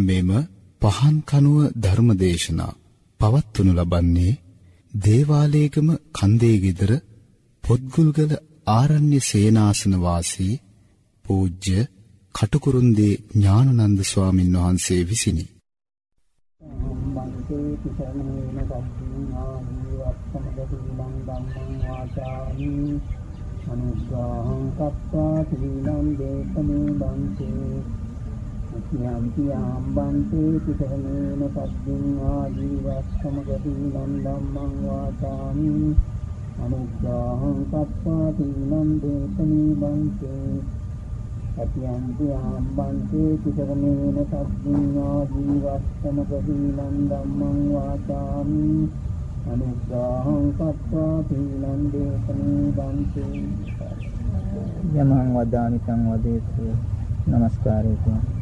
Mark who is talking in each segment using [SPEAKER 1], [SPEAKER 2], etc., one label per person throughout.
[SPEAKER 1] මෙම පහන් කනුව ධර්මදේශනා පවත්වනු ලබන්නේ දේවාලයේගම කන්දේ গিදර පොත්ගුල්ගල ආරණ්‍ය සේනාසන වාසී පූජ්‍ය කටුකුරුන්දී ඥානනන්ද ස්වාමින් වහන්සේ විසිනි.
[SPEAKER 2] බන්තේ පිසරණේන සබ්බින් ආදීවත්තමගති ලං ධම්මං වාචාමි අනුග්‍රහං කତ୍වා සීලං දේශනේ බන්තේ යම්පි ආම්බන්තේ පිටහනේන සද්දුන් ආදී වස්සම ගතිනන් ධම්මං වාචාමි. අනුග්‍රාහං කත්වා තීනන් දේශනී බන්තේ අතියම්පි ආම්බන්තේ පිටහනේන සද්දුන් ආදී වස්සම ගතිනන් ධම්මං වාචාමි. අනුග්‍රාහං කත්වා තීනන් දේශනී බන්තේ
[SPEAKER 3] යමං වදාමි සංවදේතු නමස්කාරය කියනවා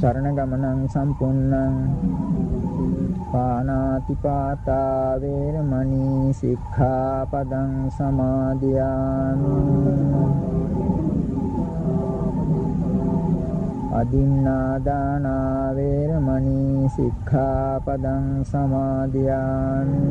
[SPEAKER 3] සරණ ගමනං සම්පූර්ණං පානාති පාතා වේරමණී සික්ඛාපදං සමාදියාමි. අදින්නා දාන වේරමණී සික්ඛාපදං සමාදියාමි.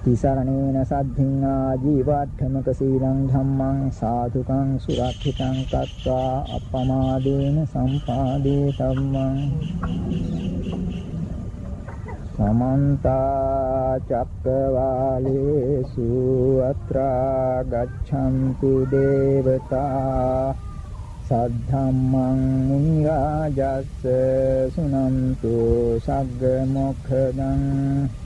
[SPEAKER 3] තිසරණේන සද්ධින් ආජීවට්ඨමක සීලං ධම්මං සාදුකං සුරක්ෂිතං කତ୍වා අප්පමාදේන සම්පාදේ ධම්මං සමන්ත චක්කවාලේසු අත්‍රා ගච්ඡන්තු දේවතා සද්ධම්මං මුනි රාජස්ස සුනන්තු සග්ග මොක්ඛදං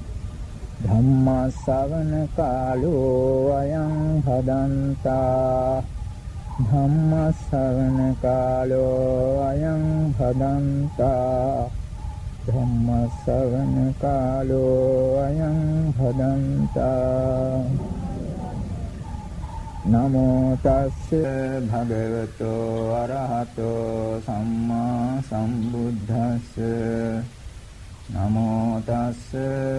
[SPEAKER 3] ධම්මස්සවන කාලෝ අයං හදන්තා. ධම්මස්සවන කාලෝ අයං හදන්තා. ධම්මස්සවන කාලෝ අයං හදන්තා. නමෝ තස්ස භගවතෝ අරහතෝ සම්මා සම්බුද්දස්ස. නමෝ තස්ස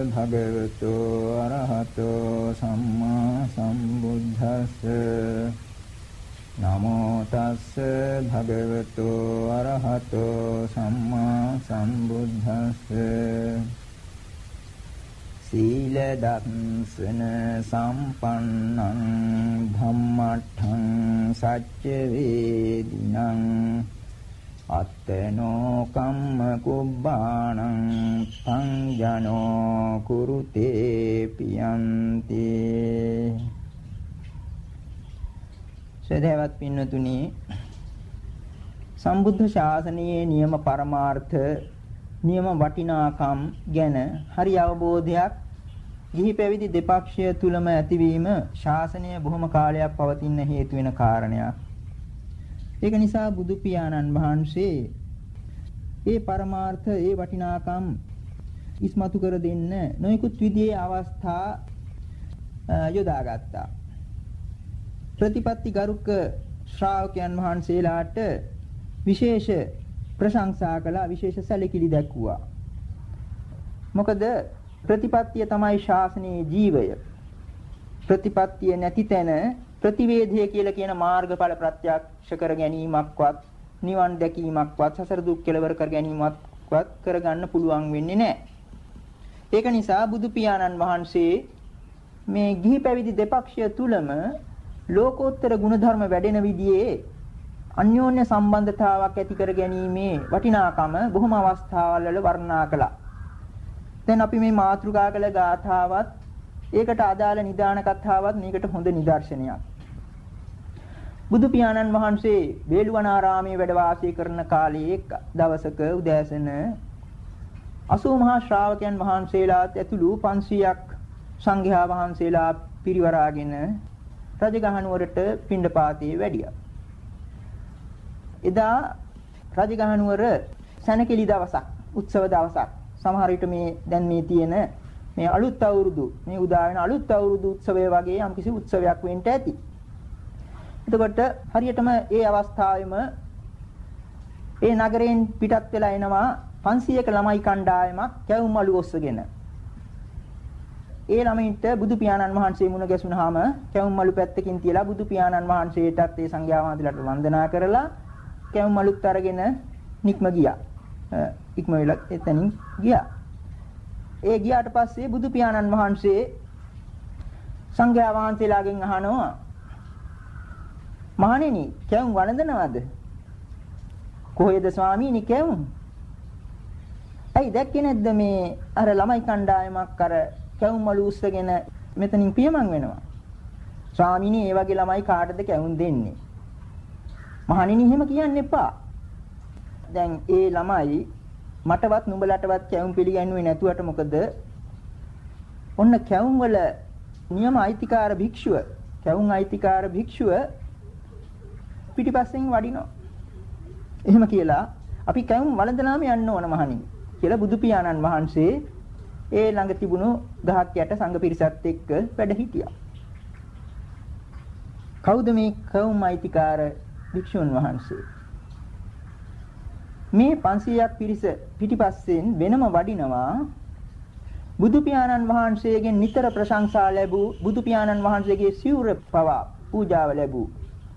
[SPEAKER 3] භගවතු අරහතෝ සම්මා සම්බුද්දස්ස නමෝ තස්ස භගවතු අරහතෝ සම්මා සම්බුද්දස්ස සීල දස්සන සම්පන්නං ධම්මට්ඨං සච්ච වේදිනං අත්තනෝ කම්ම කුබ්බාණං සංජනෝ කුරුතේ පියන්ති සදහවත් පින්නතුනි සම්බුද්ධ ශාසනයේ නියම පරමාර්ථ නියම වටිනාකම් ගැන හරි අවබෝධයක් ගිහි පැවිදි දෙපක්ෂය තුලම ඇතිවීම ශාසනය බොහොම කාලයක් පවතින හේතු වෙන කාරණයක්. ඒක නිසා බුදු පියාණන් වහන්සේ ඒ පරමාර්ථ ඒ වටිනාකම් ඉස්මතු කර දෙන්න නොයෙකුත් විදිහේ අවස්ථා යොදාගත්තා. ප්‍රතිපත්ති ගරුක ශ්‍රාවකයන් වහන්සේලාට විශේෂ ප්‍රශංසා කළා විශේෂ සැලකිලි දැක්වුවා. මොකද ප්‍රතිපත්තිය තමයි ශාසනයේ ජීවය. ප්‍රතිපත්තිය නැති තැන ප්‍රතිවේධය කියලා කියන මාර්ගඵල ප්‍රත්‍යක්ෂ කර ගැනීමක්වත් නිවන් දැකීමක්වත් සසර දුක් කෙලවර කර ගැනීමක්වත් කරගන්න පුළුවන් වෙන්නේ නැහැ. ඒක නිසා බුදු පියාණන් වහන්සේ මේ ගිහි පැවිදි දෙපක්ෂය තුලම ලෝකෝත්තර ගුණධර්ම වැඩෙන විදිහේ අන්‍යෝන්‍ය සම්බන්ධතාවක් ඇති කර ගැනීමේ වටිනාකම බොහොම අවස්ථාවල් වල වර්ණනා කළා. දැන් අපි මේ මාතෘකා කළ ගාථාවත් ඒකට අදාළ නිදාන කතාවත් මේකට හොඳ නිදර්ශනයක්. බුදු පියාණන් වහන්සේ වේළුවනාරාමයේ වැඩ වාසය කරන කාලයේ දවසක උදෑසන 80 මහා ශ්‍රාවකයන් වහන්සේලාත් ඇතුළු 500ක් සංඝයා වහන්සේලා පිරිවරාගෙන රජගහනුවරට පිණ්ඩපාතයේ වැඩියා. එදා රජගහනුවර සැනකෙලි දවසක්, උත්සව දවසක්. සමහර විට මේ දැන් මේ තියෙන මේ අලුත් අවුරුදු මේ උදා වෙන අලුත් අවුරුදු උත්සවය වගේ යම්කිසි උත්සවයක් වෙන්න ඇති. එතකොට හරියටම ඒ අවස්ථාවේම ඒ නගරයෙන් පිටත් වෙලා එනවා 500ක ළමයි කණ්ඩායමක් කැවුම්මලු ඔස්සගෙන. ඒ ළමයින්ට බුදු පියාණන් වහන්සේ මුණ ගැසුනහම කැවුම්මලු පැත්තකින් තියලා බුදු පියාණන් වහන්සේටත් ඒ සංඝයා වහන්සේලාට වන්දනා කරලා කැවුම්මලුත් අරගෙන නික්ම ගියා. ඉක්ම වෙලා එතනින් ගියා. ඒ ගියාට පස්සේ බුදු පියාණන් වහන්සේ සංඝයා වහන්සේලාගෙන් අහනවා මහණෙනි කැවුම් වළඳනවද? කොහෙද ස්වාමීනි කැවුම්? ඇයි දැක්කේ නැද්ද මේ අර ළමයි කණ්ඩායමක් අර කැවුම් මලු උස්සගෙන මෙතනින් පියමන් වෙනවා. ස්වාමීනි ඒ වගේ ළමයි කාටද කැවුම් දෙන්නේ? මහණෙනි එහෙම කියන්න එපා. දැන් ඒ ළමයි මටවත් නුඹලටවත් කැවුම් පිළිගන්නුවේ නැතුවට මොකද? ඔන්න කැවුම් වල නියම අයිතිකාර භික්ෂුව, කැවුම් අයිතිකාර භික්ෂුව පිටිපස්සෙන් වඩිනවා. එහෙම කියලා අපි කැවුම් වළඳලාම යන්න ඕන මහණෙනි කියලා බුදු පියාණන් වහන්සේ ඒ ළඟ තිබුණු ගහක් යට සංඝ පිරිසත් එක්ක වැඩ හිටියා. කවුද මේ කවුම් අයිතිකාර භික්ෂුන් වහන්සේ? මේ 500ක් පිරිස පිටිපස්සෙන් වෙනම වඩිනවා බුදු පියාණන් වහන්සේගෙන් නිතර ප්‍රශංසා ලැබූ බුදු පියාණන් වහන්සේගේ සිවුර පවා පූජාව ලැබූ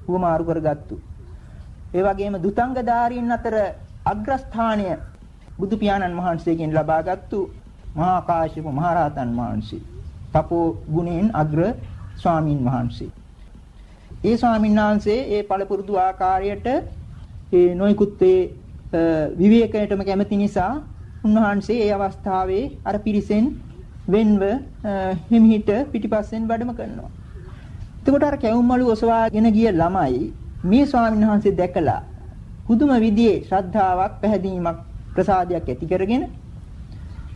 [SPEAKER 3] උවමාරු කරගත්තු. ඒ වගේම දුතංගධාරීන් අතර අග්‍රස්ථානය බුදු පියාණන් වහන්සේගෙන් ලබාගත්තු මහා කාශ්‍යප මහරහතන් වහන්සේ තපෝ ගුණෙන් අග්‍ර ස්වාමින් වහන්සේ. ඒ ස්වාමීන් වහන්සේ ඒ පළපුරුදු ආකාරයට ඒ නොයිකුත් ඒ විවේකයටම කැමති නිසා උන්වහන්සේ ඒ අවස්ථාවේ අර පිරිසෙන් වෙන්ව හිමිහිට පිටිපස්සෙන් වැඩම කරනවා. එතකොට අර කැවුම්මලු ඔසවාගෙන ගිය ළමයි මේ ස්වාමීන් වහන්සේ දැකලා පුදුම විදිහේ ශ්‍රද්ධාවක් පැහැදීමක් ප්‍රසාදයක් ඇති කරගෙන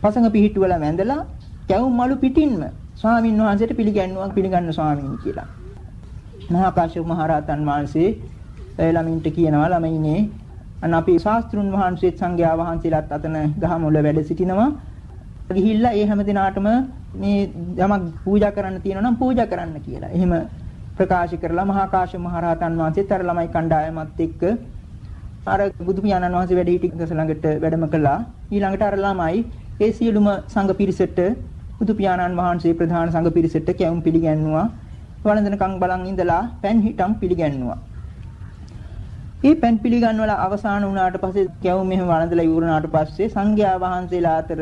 [SPEAKER 3] පසඟ පිහිටුවල වැඳලා කැවුම් මලු පිටින්ම ස්වාමින් වහන්සේට පිළිගන්නවා පිළිගන්න ස්වාමීන් කියලා. මහා කාශ්‍යප මහ රහතන් වහන්සේ ළමින්ට කියනවා ළමයිනේ අන්න අපි ශාස්ත්‍රුන් වහන්සේත් සංඝයා වහන්සේලාත් අතන ගහමුල වැඩ සිටිනවා. ගිහිල්ලා ඒ හැම දිනාටම මේ යමක් පූජා කරන්න තියෙනවා නම් පූජා කරන්න කියලා. එහෙම ප්‍රකාශ කරලා මහා කාශ්‍යප මහ රහතන් වහන්සේත් අර ළමයි කණ්ඩායමත් එක්ක අර බුදු පියාණන් වහන්සේ වැඩ සිටි ගස ළඟට වැඩම කළා. ඊළඟට අර ළමයි ඒ සියලුම සංඝ පිරිසට බුදු පියාණන් වහන්සේ ප්‍රධාන සංඝ පිරිසට කැවුම් පිළිගැන්නුවා. වළඳනකම් බලන් ඉඳලා පෑන් හිටම් පිළිගැන්නුවා. මේ පෑන් පිළිගන්වල අවසාන වුණාට පස්සේ කැවුම් මෙහෙම වළඳලා ඉවරනාට පස්සේ සංඝයා වහන්සේලා අතර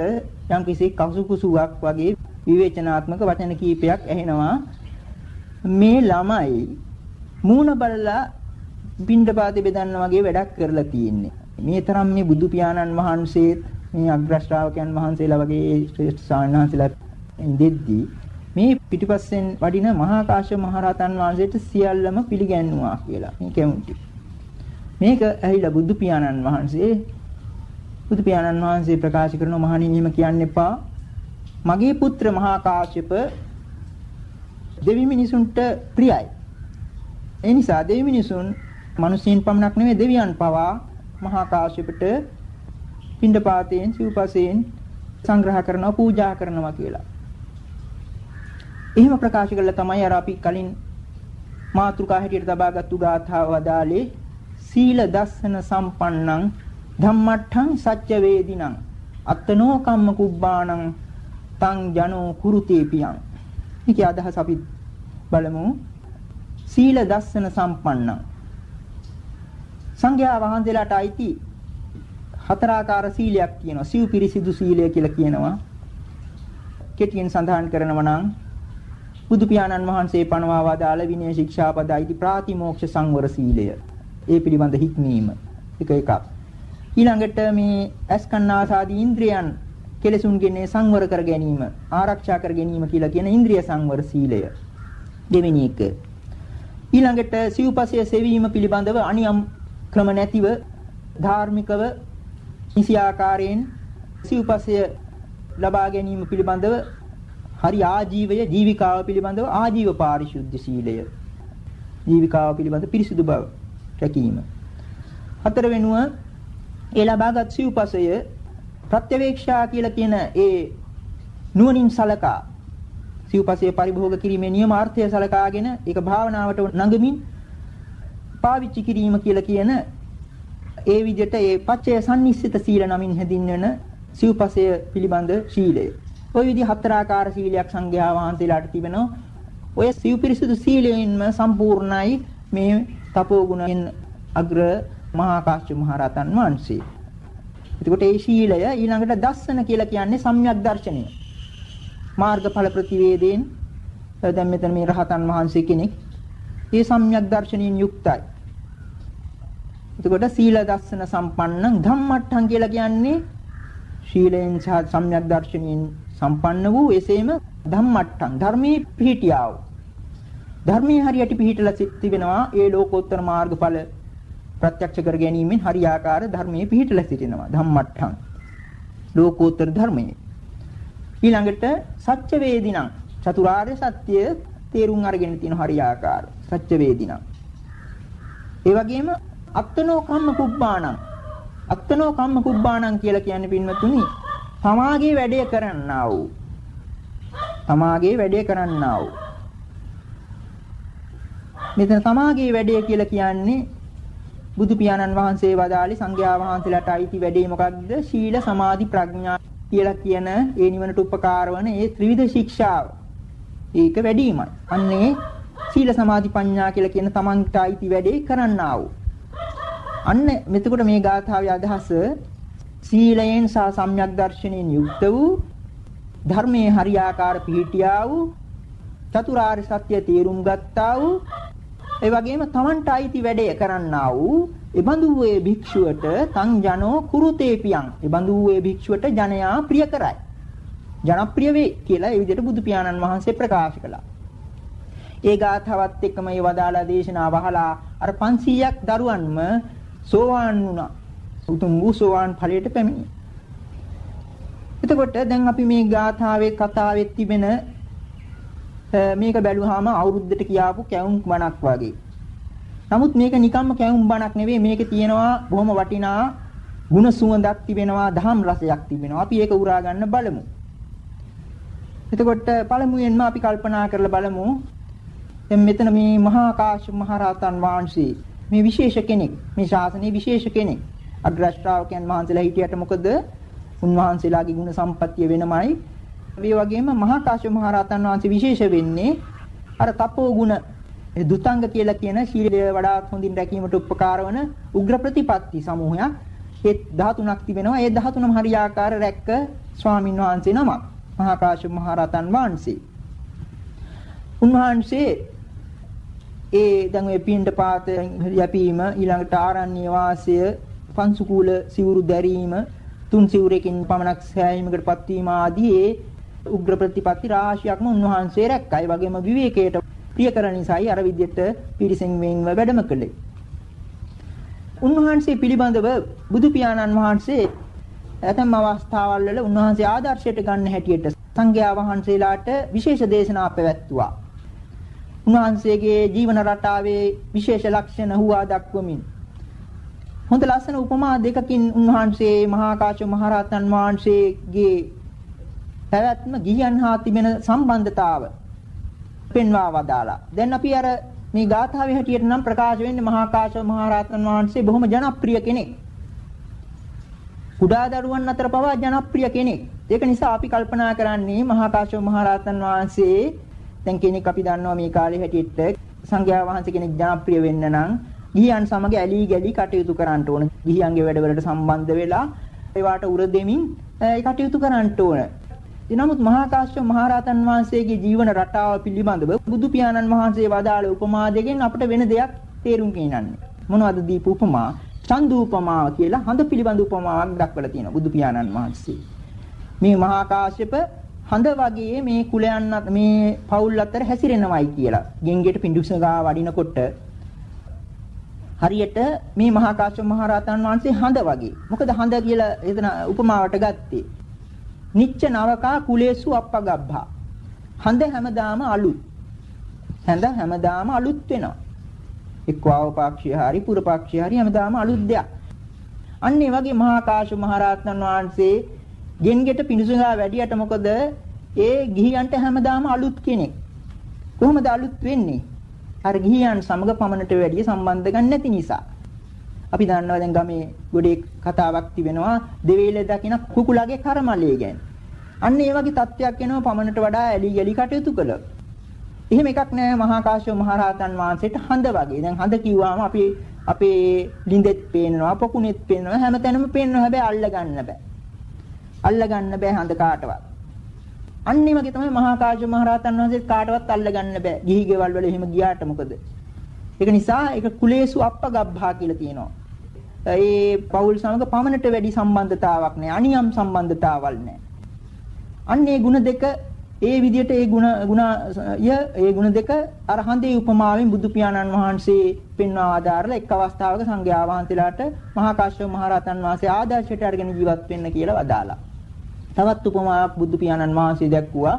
[SPEAKER 3] යම්කිසි කසුකුසුවක් වගේ විවේචනාත්මක වචන කීපයක් ඇහෙනවා මේ ළමයි මූණ බලලා පින්ඩපාතේ බෙදන්න වගේ වැඩක් කරලා තියෙන්නේ. මේ තරම් මේ බුදු පියාණන් වහන්සේත් මේ අග්‍ර ශ්‍රාවකයන් වහන්සේලා වගේ ශ්‍රේෂ්ඨ සාන්නාන්සලා ඉඳෙද්දී මේ පිටිපස්සෙන් වඩින මහා කාශ්‍යප මහරහතන් වහන්සේට සියල්ලම පිළිගැන්වුවා කියලා මේ කැමුටි. මේක ඇහිලා බුදු පියාණන් වහන්සේ බුදු පියාණන් වහන්සේ ප්‍රකාශ කරන මහණෙනියම කියන්න එපා. මගේ පුත්‍ර මහා කාශ්‍යප දෙවි මිනිසුන්ට ප්‍රියයි. ඒ නිසා දෙවි මිනිසුන් මිනිසෙන් පමණක් නෙවෙයි දෙවියන් පවා මහා කාශ්‍යපට පින්ඩපාතයෙන් සිව්පසයෙන් සංග්‍රහ කරනවා පූජා කරනවා කියලා. එහෙම ප්‍රකාශ කළා තමයි අර අපි කලින් මාතෘකා හැටියට තබාගත්තු ගාථාව වදාලේ සීල දස්සන සම්පන්නං ධම්මට්ඨං සත්‍ය වේදිනං අත්තනෝ කම්ම කුබ්බාණං තං ජනෝ කුරුතේපියං. මේකේ අදහස අපි බලමු. සීල දස්සන සම්පන්නං. සංඝයා වහන්සේලාට අයිති හතරාකාර සීලයක් කියනවා සිව් පිරිසිදු සීලය කියලා කියනවා. කෙටියෙන් සඳහන් කරනවා නම් බුදු පියාණන් වහන්සේ පනවා වදාළ විනය ශික්ෂාපද අයිති ප්‍රාතිමෝක්ෂ සංවර සීලය. ඒ පිළිබඳ හික්මීම. එක එකක්. ඊළඟට මේ අස්කන්නාසාදී ඉන්ද්‍රියන් කෙලසුන්ගෙන් සංවර කර ගැනීම ආරක්ෂා කර ගැනීම කියලා කියන ඉන්ද්‍රිය සංවර සීලය. දෙවෙනි එක. ඊළඟට සිව්පසය සෙවීම පිළිබඳව අනියම් ක්‍රම නැතිව ධාර්මිකව නිසි ආකාරයෙන් සිව්පසය ලබා ගැනීම පිළිබඳව හරි ආජීවය ජීවිකාව පිළිබඳව ආජීව පාරිශුද්ධ සීලය. ජීවිකාව පිළිබඳ පිරිසිදු බව. රැකීම හතර වෙනුව ඒ ලබාගත් සිව්පසය ප්‍රත්‍යවේක්ෂා කියලා කියන ඒ නුවණින් සලකා සිව්පසය පරිභෝග කිරීමේ නියමාර්ථය සලකාගෙන ඒක භාවනාවට නඟමින් පාවිච්චි කිරීම කියලා කියන ඒ විදිහට ඒ පච්චය සම්නිස්සිත සීල නමින් හැදින්වෙන සිව්පසය පිළිබඳ ශීලය. ওই විදිහ හතරාකාර සීලයක් සංඝයා වහන්සේලාට තිබෙනවා. ඔය සිව්පිරිසුදු සීලයෙන්ම සම්පූර්ණයි මේ තපෝ ගුණයෙන් අග්‍ර මහා කාශ්‍යප මහ රහතන් වහන්සේ. එතකොට ඒ ශීලය ඊළඟට දස්සන කියලා කියන්නේ සම්‍යක් දර්ශනය. මාර්ගඵල ප්‍රතිවේදයෙන් දැන් මෙතන මේ රහතන් වහන්සේ කෙනෙක් ඒ සම්‍යක් දර්ශනයෙන් යුක්තයි. එතකොට සීල දස්සන සම්පන්නං ධම්මට්ඨං කියලා කියන්නේ ශීලයෙන් සහ සම්‍යක් දර්ශනයෙන් සම්පන්න වූ එසේම ධම්මට්ඨං ධර්මයේ පිහිටියා වූ ධර්මයේ හරියට පිහිටලා තිබෙනවා. ඒ ලෝකෝත්තර මාර්ගඵල ප්‍රත්‍යක්ෂ කර ගැනීමෙන් හරියාකාර ධර්මයේ පිහිටලා සිටිනවා. ධම්මට්ඨං ලෝකෝත්තර ධර්මයේ. ඊළඟට සත්‍ය වේදිනං. චතුරාර්ය සත්‍ය තේරුම් අරගෙන තියෙන හරියාකාර සත්‍ය වේදිනං. ඒ වගේම අත්තනෝ කම්ම කුබ්බාණං අත්තනෝ කම්ම කුබ්බාණං කියලා කියන්නේ පින්වතුනි තමාගේ වැඩේ කරන්නා වූ. තමාගේ වැඩේ කරන්නා වූ. මෙතන තමාගේ වැඩේ කියලා කියන්නේ බුදු පියාණන් වහන්සේ වදාළි සංඝයා වහන්සේලාට අයිති වැඩේ මොකක්ද? ශීල සමාධි ප්‍රඥා කියලා කියන ඒ නිවනට උපකාර වන ඒ ත්‍රිවිධ ශික්ෂාව. ඒක වැඩිමයි. අන්නේ සීල සමාධි ප්‍රඥා කියලා කියන තමන්ට අයිති වැඩේ කරන්නා වූ. අන්න මෙතකොට මේ ගාථාවේ අදහස සීලයෙන් සහ සම්‍යක් දර්ශනයෙන් යුක්ත වූ ධර්මයේ හරියාකාර පිහිටියා වූ චතුරාර්ය සත්‍ය තේරුම් ගත්තා වූ ඒ වගේම Tamanට අයිති වැඩේ කරන්නා වූ එබඳු වේ භික්ෂුවට තං ජනෝ කුරුතේපියං එබඳු වේ භික්ෂුවට ජනයා ප්‍රිය කරයි. ජනප්‍රිය වේ කියලා ඒ විදිහට බුදු පියාණන් වහන්සේ ප්‍රකාශ කළා. ඒ ගාථාවත් එක්කම මේ වදාලා දේශනාව අහලා අර 500ක් දරුවන්ම සෝවාන් වුණා. උතුම් වූ සෝවාන් ඵලයට පැමිණි. එතකොට දැන් අපි මේ ගාථාවේ කතාවේ තිබෙන මේක බැලුවාම අවුරුද්දට කියාපු කැවුම් බණක් වගේ. නමුත් මේක නිකම්ම කැවුම් බණක් නෙවෙයි මේකේ තියෙනවා බොහොම වටිනා ಗುಣ සුවඳක් තිබෙනවා දහම් රසයක් තිබෙනවා. අපි ඒක උරා ගන්න බලමු. එතකොට පළමුවෙන්ම අපි කල්පනා කරලා බලමු දැන් මෙතන මේ මහා කාශ්‍යප මහ රහතන් වහන්සේ මේ විශේෂ කෙනෙක් මේ ශාසනයේ විශේෂ කෙනෙක් අග්‍රශ්‍රාවකයන් වහන්සේලා හිටියට මොකද උන්වහන්සේලාගේ ගුණ සම්පත්තිය වෙනමයි ඒ වගේම මහා කාශ්‍යප මහ රහතන් වහන්සේ විශේෂ වෙන්නේ අර තපෝ ගුණ දුතංග කියලා කියන ශීලය වඩාත් හොඳින් රැකීමට උපකාර වන උග්‍ර ප්‍රතිපatti සමූහයක්. ඒ 13ක් තිබෙනවා. ඒ 13ම හරියාකාර රැක්ක ස්වාමින් වහන්සේ නමක්. මහා කාශ්‍යප මහ රහතන් වහන්සේ. උන්වහන්සේ ඒ දැන් ඔය පින්ඩ පාත යැපීම ඊළඟට ආරණ්‍ය වාසය පන්සුකූල සිවුරු දැරීම තුන් සිවුරකින් පමණක් සෑයීමකටපත් වීම ආදී ඒ උග්‍ර ප්‍රතිපatti රාශියක්ම උන්වහන්සේ රැක්කා. ඒ වගේම විවේකයට ප්‍රිය කරන නිසායි අර විදිහට පිරිසෙන් වෙන්ව වැඩම කළේ. උන්වහන්සේ පිළිබඳව බුදු පියාණන් වහන්සේ ඇතැම් අවස්ථාවල් වල උන්වහන්සේ ආදර්ශයට ගන්න හැටියට සංඝයා වහන්සේලාට විශේෂ දේශනා පැවැත්තුවා. උන්වහන්සේගේ ජීවන රටාවේ විශේෂ ලක්ෂණ හුවා දක්වමින් හොඳ ලස්සන උපමා දෙකකින් උන්වහන්සේ මහා කාශ්‍යප මහරහතන් වහන්සේගේ පැවැත්ම ගිහියන් හා තිබෙන සම්බන්ධතාව පෙන්වා වදාලා. දැන් අපි අර මේ ගාථාවේ හැටියට නම් ප්‍රකාශ වෙන්නේ මහා කාශ්‍යප මහරහතන් වහන්සේ බොහොම ජනප්‍රිය කෙනෙක්. කුඩා දරුවන් අතර පවා ජනප්‍රිය කෙනෙක්. ඒක නිසා අපි කල්පනා කරන්නේ මහා කාශ්‍යප මහරහතන් වහන්සේ දැන් කෙනෙක් අපි දන්නවා මේ කාලේ හැටියට සංඝයා වහන්සේ කෙනෙක් ජනප්‍රිය වෙන්න නම් ගිහියන් සමග ඇලී ගැලී කටයුතු කරන්න ඕන. ගිහියන්ගේ වැඩවලට සම්බන්ධ වෙලා ඒවට උර දෙමින් කටයුතු කරන්න ඕන. නමුත් මහා කාශ්‍යප මහරහතන් වහන්සේගේ ජීවන රටාව පිළිබඳව බුදු පියාණන් වහන්සේ වදාළ උපමා දෙකෙන් අපිට වෙන දෙයක් තේරුම් ගන්නන්නේ. මොනවද දීප උපමා? චන්දූපමාව කියලා හඳ පිළිබඳ උපමාවක් දක්වලා තියෙනවා බුදු පියාණන් වහන්සේ. මේ මහා කාශ්‍යප හඳ වගේ මේ කුලයන් මේ පවුල් අතර හැසිරෙනවයි කියලා. ගෙන්ගෙට පිඬුසගා වඩිනකොට හරියට මේ මහා කාශ්‍යප මහ රහතන් වහන්සේ හඳ වගේ. මොකද හඳ කියලා එතන උපමාවට ගත්තේ. නිච්ච නවකා කුලේසු අප්පගබ්බා. හඳ හැමදාම අලුත්. හඳ හැමදාම අලුත් වෙනවා. එක්වාව පාක්ෂිය හරි පුර පාක්ෂිය හරි හැමදාම අලුත් දෙයක්. අන්න ඒ වගේ මහා කාශ්‍යප මහ රහතන් වහන්සේ ගෙන්ගෙට පිණිසුඟා වැඩියට මොකද ඒ ගිහියන්ට හැමදාම අලුත් කෙනෙක්. කොහොමද අලුත් වෙන්නේ? අර ගිහියන් සමග පමණට වැඩිය සම්බන්ධ ගන්න නැති නිසා. අපි දන්නවා දැන් ගමේ ගොඩේ කතාවක් තිබෙනවා දෙවේල දකින කුකුලගේ කර්මලයේ ගැන. අන්න ඒ වගේ තත්ත්වයක් එනවා පමණට වඩා ඇලි ගලි කටයුතු කළොත්. එහෙම එකක් නෑ මහා කාශ්‍යප මහරහතන් වහන්සේට හඳ වගේ. දැන් හඳ කිව්වම අපි අපේ ලින්දෙත් පේනවා, පොකුණෙත් පේනවා, හැමතැනම පේනවා. හැබැයි අල්ල ගන්න බෑ. අල්ල ගන්න බෑ හඳ කාටවත්. අන්න ඒ වගේ තමයි මහා කාශ්‍යප මහරහතන් වහන්සේත් කාටවත් අල්ල ගන්න බෑ. ගිහි ගෙවල් වල එහෙම ගියාට මොකද? ඒක නිසා ඒක කුලේසු අප්පගබ්භා කියලා කියනවා. ඒ පෞල් සමග පමණට වැඩි සම්බන්ධතාවක් නැහැ. අනියම් සම්බන්ධතාවල් නැහැ. අන්න ඒ ಗುಣ දෙක ඒ විදිහට ඒ ಗುಣ ගුණය ඒ ಗುಣ දෙක අර හඳේ උපමාවෙන් බුදු පියාණන් වහන්සේ පෙන්වා ආදාරලා එක් අවස්ථාවක සංඝයා වහන්සේලාට මහා කාශ්‍යප මහ රහතන් වහන්සේ ආදර්ශයට අරගෙන ජීවත් වෙන්න කියලා වදාලා. තවත් උපමාවක් බුදු පියාණන් වහන්සේ දැක්වුවා.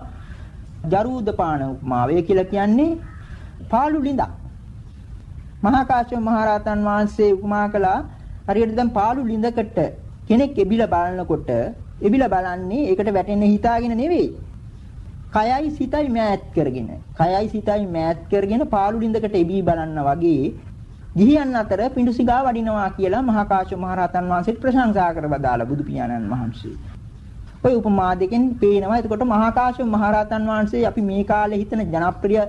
[SPEAKER 3] ජරූදපාන උපමාව. ඒ කියලා කියන්නේ පාළු ලිඳක්. මහා කාශ්‍යප මහ රහතන් වහන්සේ උපමා කළා හරියට දැන් පාළු ලිඳකට කෙනෙක් එබිලා බලනකොට එබිලා බලන්නේ ඒකට වැටෙන්න හිතාගෙන නෙවෙයි. කයයි සිතයි මෑත් කරගෙන. කයයි සිතයි මෑත් කරගෙන පාළු ලිඳකට එබී බලන්න වගේ ගිහියන් අතර පිඬුසිඟා වඩිනවා කියලා මහා කාශ්‍යප මහ රහතන් වහන්සේට ප්‍රශංසා කර බදාලා බුදු පියාණන් වහන්සේ. ඔය උපමා දෙකෙන් පේනවා. එතකොට මහා කාශ්‍යප මහ රහතන් වහන්සේ අපි මේ කාලේ හිතන ජනප්‍රිය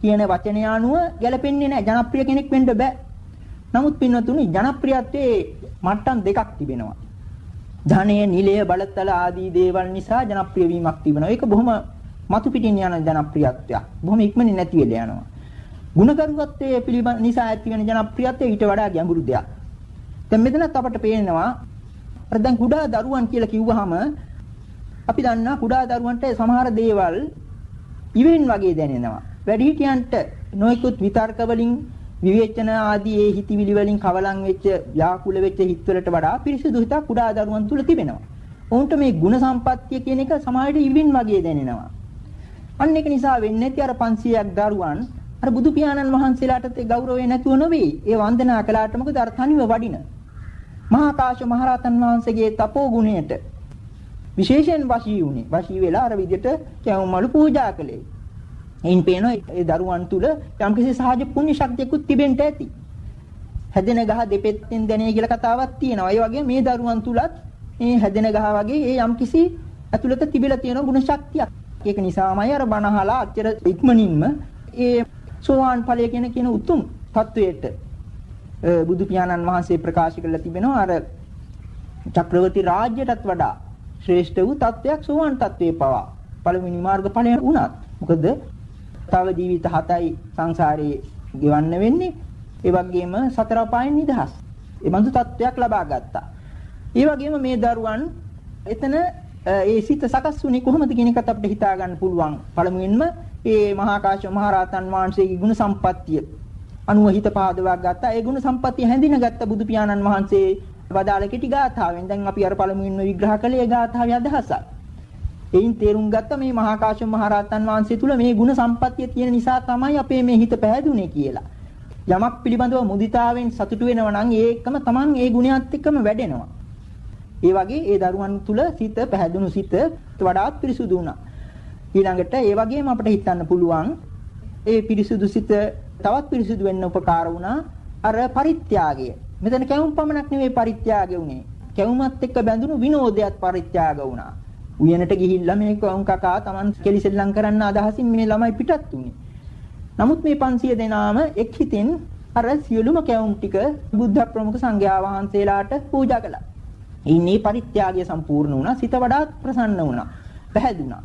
[SPEAKER 3] කියන වචනය අනුව ගැලපෙන්නේ නැහැ. ජනප්‍රිය කෙනෙක් වෙන්න බෑ. නමුත් පින්වතුනි ජනප්‍රියත්වයේ මට්ටම් දෙකක් තිබෙනවා. ධනය, නිලය, බලතල ආදී දේවල් නිසා ජනප්‍රිය වීමක් තිබෙනවා. ඒක බොහොම මතු පිටින් යන ජනප්‍රියත්වයක්. බොහොම ඉක්මනින් නැති වෙලා යනවා. ಗುಣකරුවත්වයේ පිළිබඳ නිසා ඇති වෙන ජනප්‍රියත්වය ඊට වඩා ගැඹුරු දෙයක්. දැන් මෙතනත් අපට පේනවා අර දැන් කුඩා දරුවන් කියලා කිව්වහම අපි දන්නා කුඩා දරුවන්ට සමහර දේවල් ඉවෙන් වගේ දැනෙනවා. වැඩිහිටියන්ට නොයෙකුත් විතර්ක වලින් විවේචන ආදී ඒ හිතවිලි වලින් කවලම් වෙච්ච ව්‍යාකූල වෙච්ච හිත්වලට වඩා පිරිසිදු හිතක් කුඩා දරුවන් තුල තිබෙනවා. ඔවුන්ට මේ ಗುಣ සම්පත්තිය කියන එක සමාජයට ඉවින් වගේ දැනෙනවා. අන්න ඒක නිසා වෙන්නේ නැති අර 500ක් දරුවන් අර බුදු පියාණන් වහන්සේලාට ඒ ගෞරවය නැතුව නෙවෙයි. ඒ වන්දනා කළාට මොකද අර තනිව වඩින. මහා කාශ්‍ය මහරහතන් වහන්සේගේ තපෝ ගුණයට විශේෂයෙන් වශී වුණේ. වශී වෙලා අර විදිහට කැවුම්මලු පූජා කළේ. එයින් පේනවා ඒ දරුවන් තුල යම්කිසි සහජ පුණ්‍ය ශක්තියකුත් තිබෙන්න ඇති. හැදෙන ගහ දෙපෙත්තෙන් දැනේ කියලා කතාවක් තියෙනවා. ඒ වගේ මේ දරුවන් තුලත් මේ හැදෙන ගහ වගේ ඒ යම්කිසි ඇතුළත තිබිලා තියෙන ගුණ ශක්තියක්. ඒක නිසාමයි අර බණහලා අච්චර ඉක්මනින්ම ඒ සෝවාන් ඵලය කියන කියන උතුම් තත්වයට බුදු පියාණන් වහන්සේ ප්‍රකාශ කරලා තිබෙනවා අර චක්‍රවර්ති රාජ්‍යයටත් වඩා ශ්‍රේෂ්ඨ වූ තත්වයක් සෝවාන් තත්වයේ පවා පළවෙනි මාර්ගඵලය වුණත්. මොකද තව ජීවිත 7යි සංසාරේ ගෙවන්න වෙන්නේ. ඒ වගේම සතර පායෙන් නිදහස්. ඒ බඳු තත්වයක් ලබා ගත්තා. ඒ වගේම මේ දරුවන් එතන ඒ සිත සකස් වුණේ කොහොමද කියන එකත් අපිට හිතා ගන්න පුළුවන්. පළමුවෙන්ම ඒ මහා කාශ්‍යප මහ රහතන් වහන්සේගේ ගුණ සම්පත්තිය අනුව හිත පහදවා ගත්තා. ඒ ගුණ සම්පත්තිය හැඳිනගත්ත බුදු පියාණන් වහන්සේ වදාළ කෙටි ගාථාවෙන් දැන් අපි අර පළමුවෙන්ම විග්‍රහ කළේ ඒ ගාථාවේ අදහසක්. එයින් තේරුම් ගත්ත මේ මහා කාශ්‍යප මහ රහතන් වහන්සේ තුල මේ ගුණ සම්පත්තිය තියෙන නිසා තමයි අපේ මේ හිත පැහැදුනේ කියලා. යමක් පිළිබඳව මුදිතාවෙන් සතුටු වෙනවා නම් ඒකම Taman ඒ ගුණයත් එක්කම වැඩෙනවා. ඒ වගේ ඒ දරුවන් තුල සිත පැහැදුණු සිත වඩාත් පිරිසුදු වුණා. ඊළඟට ඒ වගේම අපිට හිතන්න පුළුවන් ඒ පිරිසුදු සිත තවත් පිරිසුදු වෙන්න උපකාර වුණා අර පරිත්‍යාගය. මෙතන කැවුම් පමණක් නෙවෙයි පරිත්‍යාගය උනේ. කැවුමත් එක්ක බැඳුණු විනෝදයක් පරිත්‍යාග වුණා. උයනට ගිහිල්ලා මේ කවුම් කකා Taman කෙලිසෙල්ලම් කරන්න අදහසින් මේ ළමයි පිටත් උනේ. නමුත් මේ 500 දෙනාම එක් හිතින් අර සියලුම කැවුම් ටික බුද්ධ ප්‍රමුඛ සංඝයා වහන්සේලාට පූජා කළා. ඉන්නේ පරිත්‍යාගය සම්පූර්ණ වුණා. සිත වඩාත් ප්‍රසන්න වුණා. පැහැදුනා.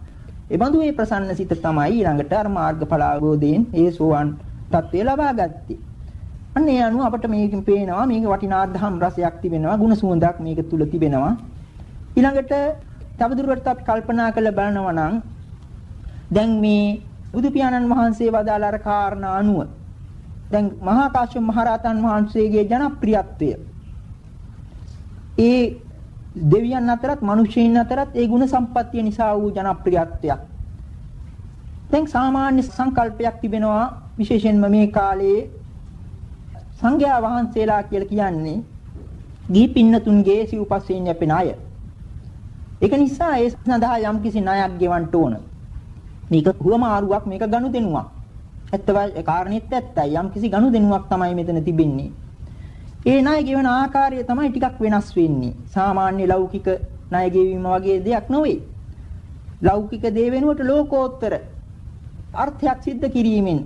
[SPEAKER 3] ඒ බඳු මේ ප්‍රසන්න සිත තමයි ඊළඟට අර මාර්ගඵල අවබෝධයෙන් ඒ සෝවන් තත්ත්වය ලබා ගත්තේ. අන්න ඒ අනුව අපිට මේකෙන් පේනවා මේක වටිනා ධම් රසයක් තිබෙනවා, ගුණ සුවඳක් මේක තුල තිබෙනවා. ඊළඟට තවදුරටත් අපි කල්පනා කරලා බලනවා නම් දැන් මේ බුදු පියාණන් වහන්සේ වදාළ අර කාරණා අනුව දැන් මහා කාශ්‍යප මහරහතන් වහන්සේගේ ජනප්‍රියත්වය ඒ දෙවියන් අතරත් මිනිසෙයින් අතරත් ඒ ගුණ සම්පත්තිය නිසා වූ ජනප්‍රියත්වයක් දැන් සාමාන්‍ය සංකල්පයක් තිබෙනවා විශේෂයෙන්ම මේ කාලේ සංඝයා වහන්සේලා කියලා කියන්නේ දී පින්නතුන්ගේ සිව්පස්යෙන් යැපෙන අය. ඒක නිසා ඒ සඳහා යම්කිසි ණයක් ගෙවන්න ඕන. මේක හුවමාරුවක් මේක ගනුදෙනුවක්. ඇත්ත කාරණෙත් ඇත්තයි යම්කිසි ගනුදෙනුවක් තමයි මෙතන තිබෙන්නේ. ඒ ණය ගෙවන ආකාරය තමයි ටිකක් වෙනස් වෙන්නේ. සාමාන්‍ය ලෞකික ණය ගෙවීම වගේ දෙයක් නෙවෙයි. ලෞකික දේ වෙනුවට ලෝකෝත්තර අර්ථයක් සිද්ධ කිරීමෙන්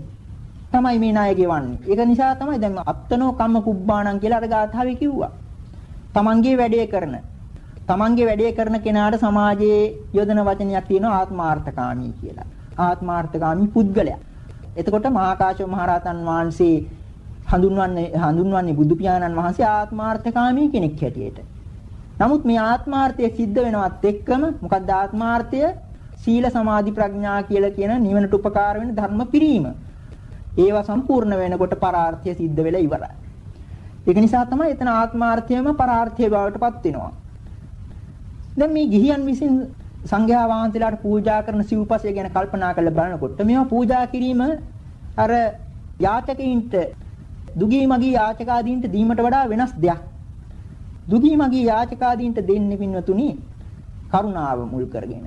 [SPEAKER 3] තමයි මේ ණය ගෙවන්නේ. ඒක නිසා තමයි දැන් අත්තනෝ කම්ම කුබ්බාණන් කියලා අර ගාථාවේ කිව්වා. තමන්ගේ වැඩේ කරන තමන්ගේ වැඩේ කරන කෙනාට සමාජයේ යොදන වචනයක් තියෙනවා ආත්මාර්ථකාමී කියලා. ආත්මාර්ථකාමී පුද්ගලයා. එතකොට මහාකාශ්‍යප මහරහතන් වහන්සේ හඳුන්වන්නේ හඳුන්වන්නේ බුදු පියාණන් වහන්සේ ආත්මාර්ථකාමී කෙනෙක් හැටියට. නමුත් මේ ආත්මාර්ථය සිද්ධ වෙනවත් එක්කම මොකක්ද ආත්මාර්ථය? සීල සමාධි ප්‍රඥා කියලා කියන නිවනට උපකාර වෙන ධර්ම පිරීම. ඒවා සම්පූර්ණ වෙනකොට පරාර්ථය සිද්ධ වෙලා ඉවරයි. ඒක නිසා තමයි එතන ආත්මාර්ථයම පරාර්ථය බවට පත් වෙනවා. දැන් මේ ගිහියන් විසින් සංඝයා වහන්සේලාට පූජා කරන සිව්පසය ගැන කල්පනා කරලා බලනකොට මේවා පූජා කිරීම අර යාචකයින්ට දුගී මගී යාචකාදීන්ට දීමට වඩා වෙනස් දෙයක්. දුගී මගී යාචකාදීන්ට දෙන්නේ පින්වතුනි කරුණාව මුල් කරගෙන.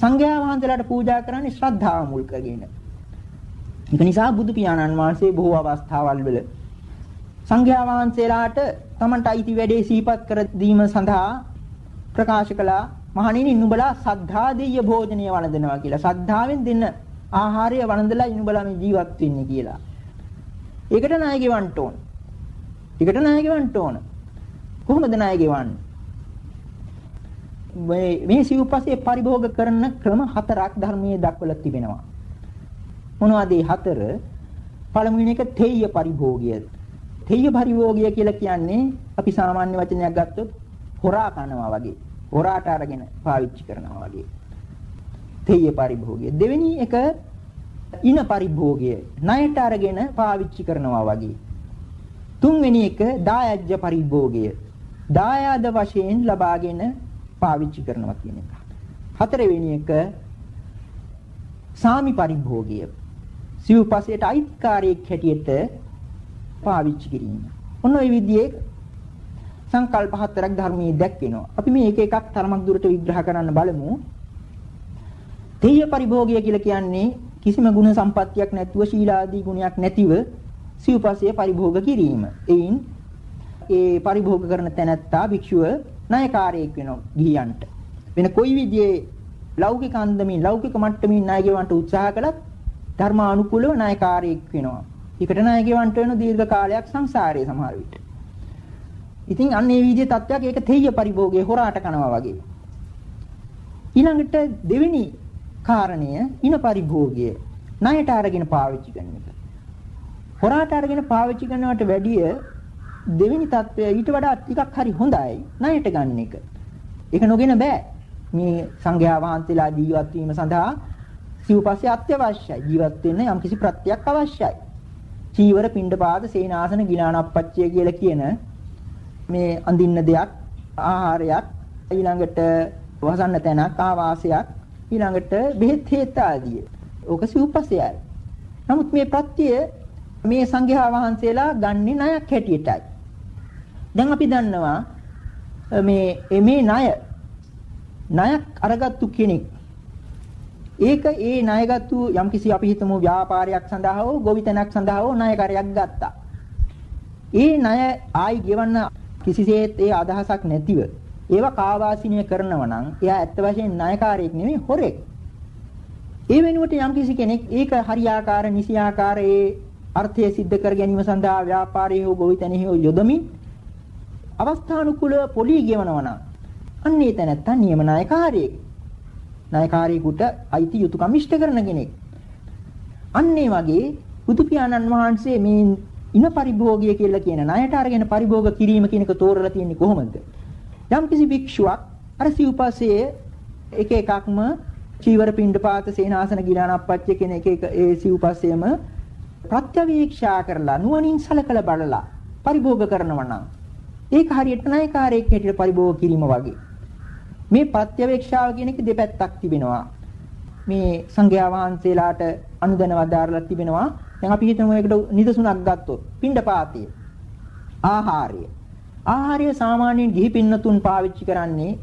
[SPEAKER 3] සංඝයා වහන්සේලාට පූජා කරන්නේ ශ්‍රද්ධාව මුල් කරගෙන. ඒක නිසා බුදු පියාණන් වහන්සේ බොහෝ අවස්ථාවල් වල සංඝයා වහන්සේලාට තමන්ට අයිති වැඩේ සීපත් කර දීම සඳහා ප්‍රකාශ කළා මහණෙනි නුඹලා සද්ධා දෙය භෝජනය වළඳනවා කියලා. සද්ධාවෙන් දෙන්න ආහාරය වළඳලා නුඹලා මේ ජීවත් වෙන්නේ කියලා. ඒකට ණය ගෙවන්න ඕන. ඒකට ණය ගෙවන්න ඕන. කොහොමද ණය ගෙවන්නේ? මේ මේ සිව්පස්සේ පරිභෝග කරන ක්‍රම හතරක් ධර්මයේ දක්වලා තිබෙනවා. මොනවද මේ හතර? පළමුවෙනි එක තෙය්‍ය පරිභෝගය. තෙය්‍ය පරිභෝගය කියලා කියන්නේ අපි සාමාන්‍ය වචනයක් ගත්තොත් හොරා කනවා වගේ. හොරාට අරගෙන පාවිච්චි කරනවා වගේ. තෙය්‍ය පරිභෝගය. දෙවෙනි එක ඉන පරිභෝගය. ණයට අරගෙන පාවිච්චි කරනවා වගේ. තුන්වෙනි එක දායජ්‍ය පරිභෝගය. දායාද වශයෙන් ලබාගෙන පාවිච්චි කරනවා කියන එක. හතරවෙනි එක සාමි පරිභෝගය. සිව්පසයට අයිතිකාරයෙක් හැටියට පාවිච්චි කිරීම. ඔන්න ඔය විදිහේ සංකල්ප හතරක් ධර්මයේ දැක්වෙනවා. අපි මේ එක එකක් තරමක් දුරට විග්‍රහ කරන්න බලමු. තේය පරිභෝගය කියලා කියන්නේ කිසිම ගුණ සම්පත්තියක් නැතුව ශීලාදී ගුණයක් නැතිව සිව්පසය පරිභෝග කිරීම. එයින් ඒ පරිභෝග කරන තැනැත්තා භික්ෂුව ණයකාරයෙක් වෙනවා ගිහියන්ට. වෙන කොයි විදිහේ ලෞකික අන්දමින් ලෞකික මට්ටමින් ණය ගෙවන්න උත්සාහ කළත් ධර්මානුකූලව ණයකාරයෙක් වෙනවා. ඒකට ණය ගෙවන්න වෙන දීර්ඝ කාලයක් සංසාරයේ සමහර විට. ඉතින් අන්න ඒ විදිහේ තත්වයක් ඒක තෙయ్య පරිභෝගයේ හොරාට කනවා වගේ. ඊළඟට දෙවෙනි කාරණය ඉන පරිභෝගය ණයට අරගෙන පාවිච්චි කරන එක. හොරාට අරගෙන පාවිච්චි කරනවට වැඩිය දෙවෙනි தත්වය ඊට වඩා ටිකක් හරි හොඳයි ණයට ගන්න එක. ඒක නොගෙන බෑ. මේ සංඝයා වහන්සේලා ජීවත් වීම සඳහා සිව්පස්සේ අත්‍යවශ්‍යයි. ජීවත් වෙන්න යම්කිසි ප්‍රත්‍යක් අවශ්‍යයි. චීවර, පිණ්ඩපාත, සේනාසන, ගිලානප්පච්චය කියලා කියන මේ අඳින්න දෙයක් ආහාරයක් ඊළඟට වසන්න තැනක් ආවාසයක් ඊළඟට බෙහෙත් හේත් ආදිය. ඕක සිව්පසයයි. නමුත් මේ ප්‍රත්‍ය මේ සංඝයා වහන්සේලා ගන්නේ ණයක් හැටියටයි. දැන් අපි දන්නවා මේ මේ ණය ණයක් අරගත්තු කෙනෙක් ඒක ඒ ණයගත්තු යම්කිසි අපි හිතමු ව්‍යාපාරයක් සඳහා හෝ ගොවිතැනක් සඳහා හෝ ණයකාරයක් ගත්තා. ඒ ණය ආයි ගෙවන්න කිසිසේත් ඒ අදහසක් නැතිව ඒවා කාවාසිනිය කරනවා නම් එයා ඇත්ත වශයෙන් ණයකාරයෙක් නෙමෙයි හොරෙක්. ඒ වෙනුවට යම්කිසි කෙනෙක් ඒක හරියාකාර නිසියාකාර ඒ අර්ථය સિદ્ધ කර ගැනීම සඳහා ව්‍යාපාරයේ හෝ ගොවිතැනෙහි හෝ යොදමින් අවස්ථානුකූලව පොලී ගෙවනවා නම් අන්නේ තැනත්තා නියම ණයකාරයෙක්. ණයකාරයෙකුට අයිති යුතුයකම් ඉෂ්ට කරන කෙනෙක්. අන්නේ වගේ බුදු පියාණන් වහන්සේ මේ ඉන පරිභෝගය කියලා කියන ණයට අරගෙන පරිභෝග කිරීම කියන එක තෝරලා තියෙන්නේ කොහොමද? යම්කිසි භික්ෂුවක් අර සිව්පස්සේ එක එකක්ම චීවර පිණ්ඩපාත සේනාසන ගිලානප්පච්චය කියන එක එක ඒ සිව්පස්සේම ප්‍රත්‍යවේක්ෂා කරලා නුවණින් සලකලා බලලා පරිභෝග කරනවා නම් ඒක හරියට ණයකාරයෙක් හැටියට පරිභෝග කිරීම වගේ. මේ ප්‍රත්‍යවේක්ෂාව කියන එක දෙපැත්තක් තිබෙනවා. මේ සංඝයා වහන්සේලාට අනුදැන වදාරලා තිබෙනවා. දැන් අපි හිතමු ඒකට නිදසුනක් ගත්තොත් පිණ්ඩපාතය. ආහාරය. ආහාරය සාමාන්‍යයෙන් ගිහි පින්නතුන් පාවිච්චි කරන්නේ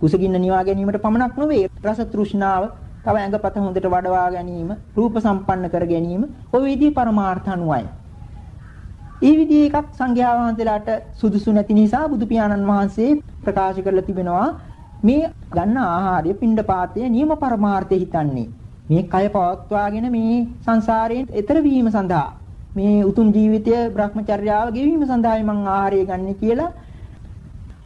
[SPEAKER 3] කුසගින්න නිවා ගැනීමට පමණක් නොවේ. රස තෘෂ්ණාව, තව ඇඟපත හොඳට වඩවා ගැනීම, රූප සම්පන්න කර ගැනීම, ඔය විදිහේ පරමාර්ථ අනුවයි. ඒ විදිහේ එකක් සංඝයා වහන්සේලාට සුදුසු නැති නිසා බුදු පියාණන් වහන්සේ ප්‍රකාශ කරලා තිබෙනවා මේ ගන්න ආහාරය පිණ්ඩපාතය නියම පරමාර්ථය හිතන්නේ මේ කය පවත්වාගෙන මේ සංසාරයෙන් එතර වීම සඳහා මේ උතුම් ජීවිතය Brahmacharyaව ගෙවීම සඳහායි මං ආහාරය ගන්න කියලා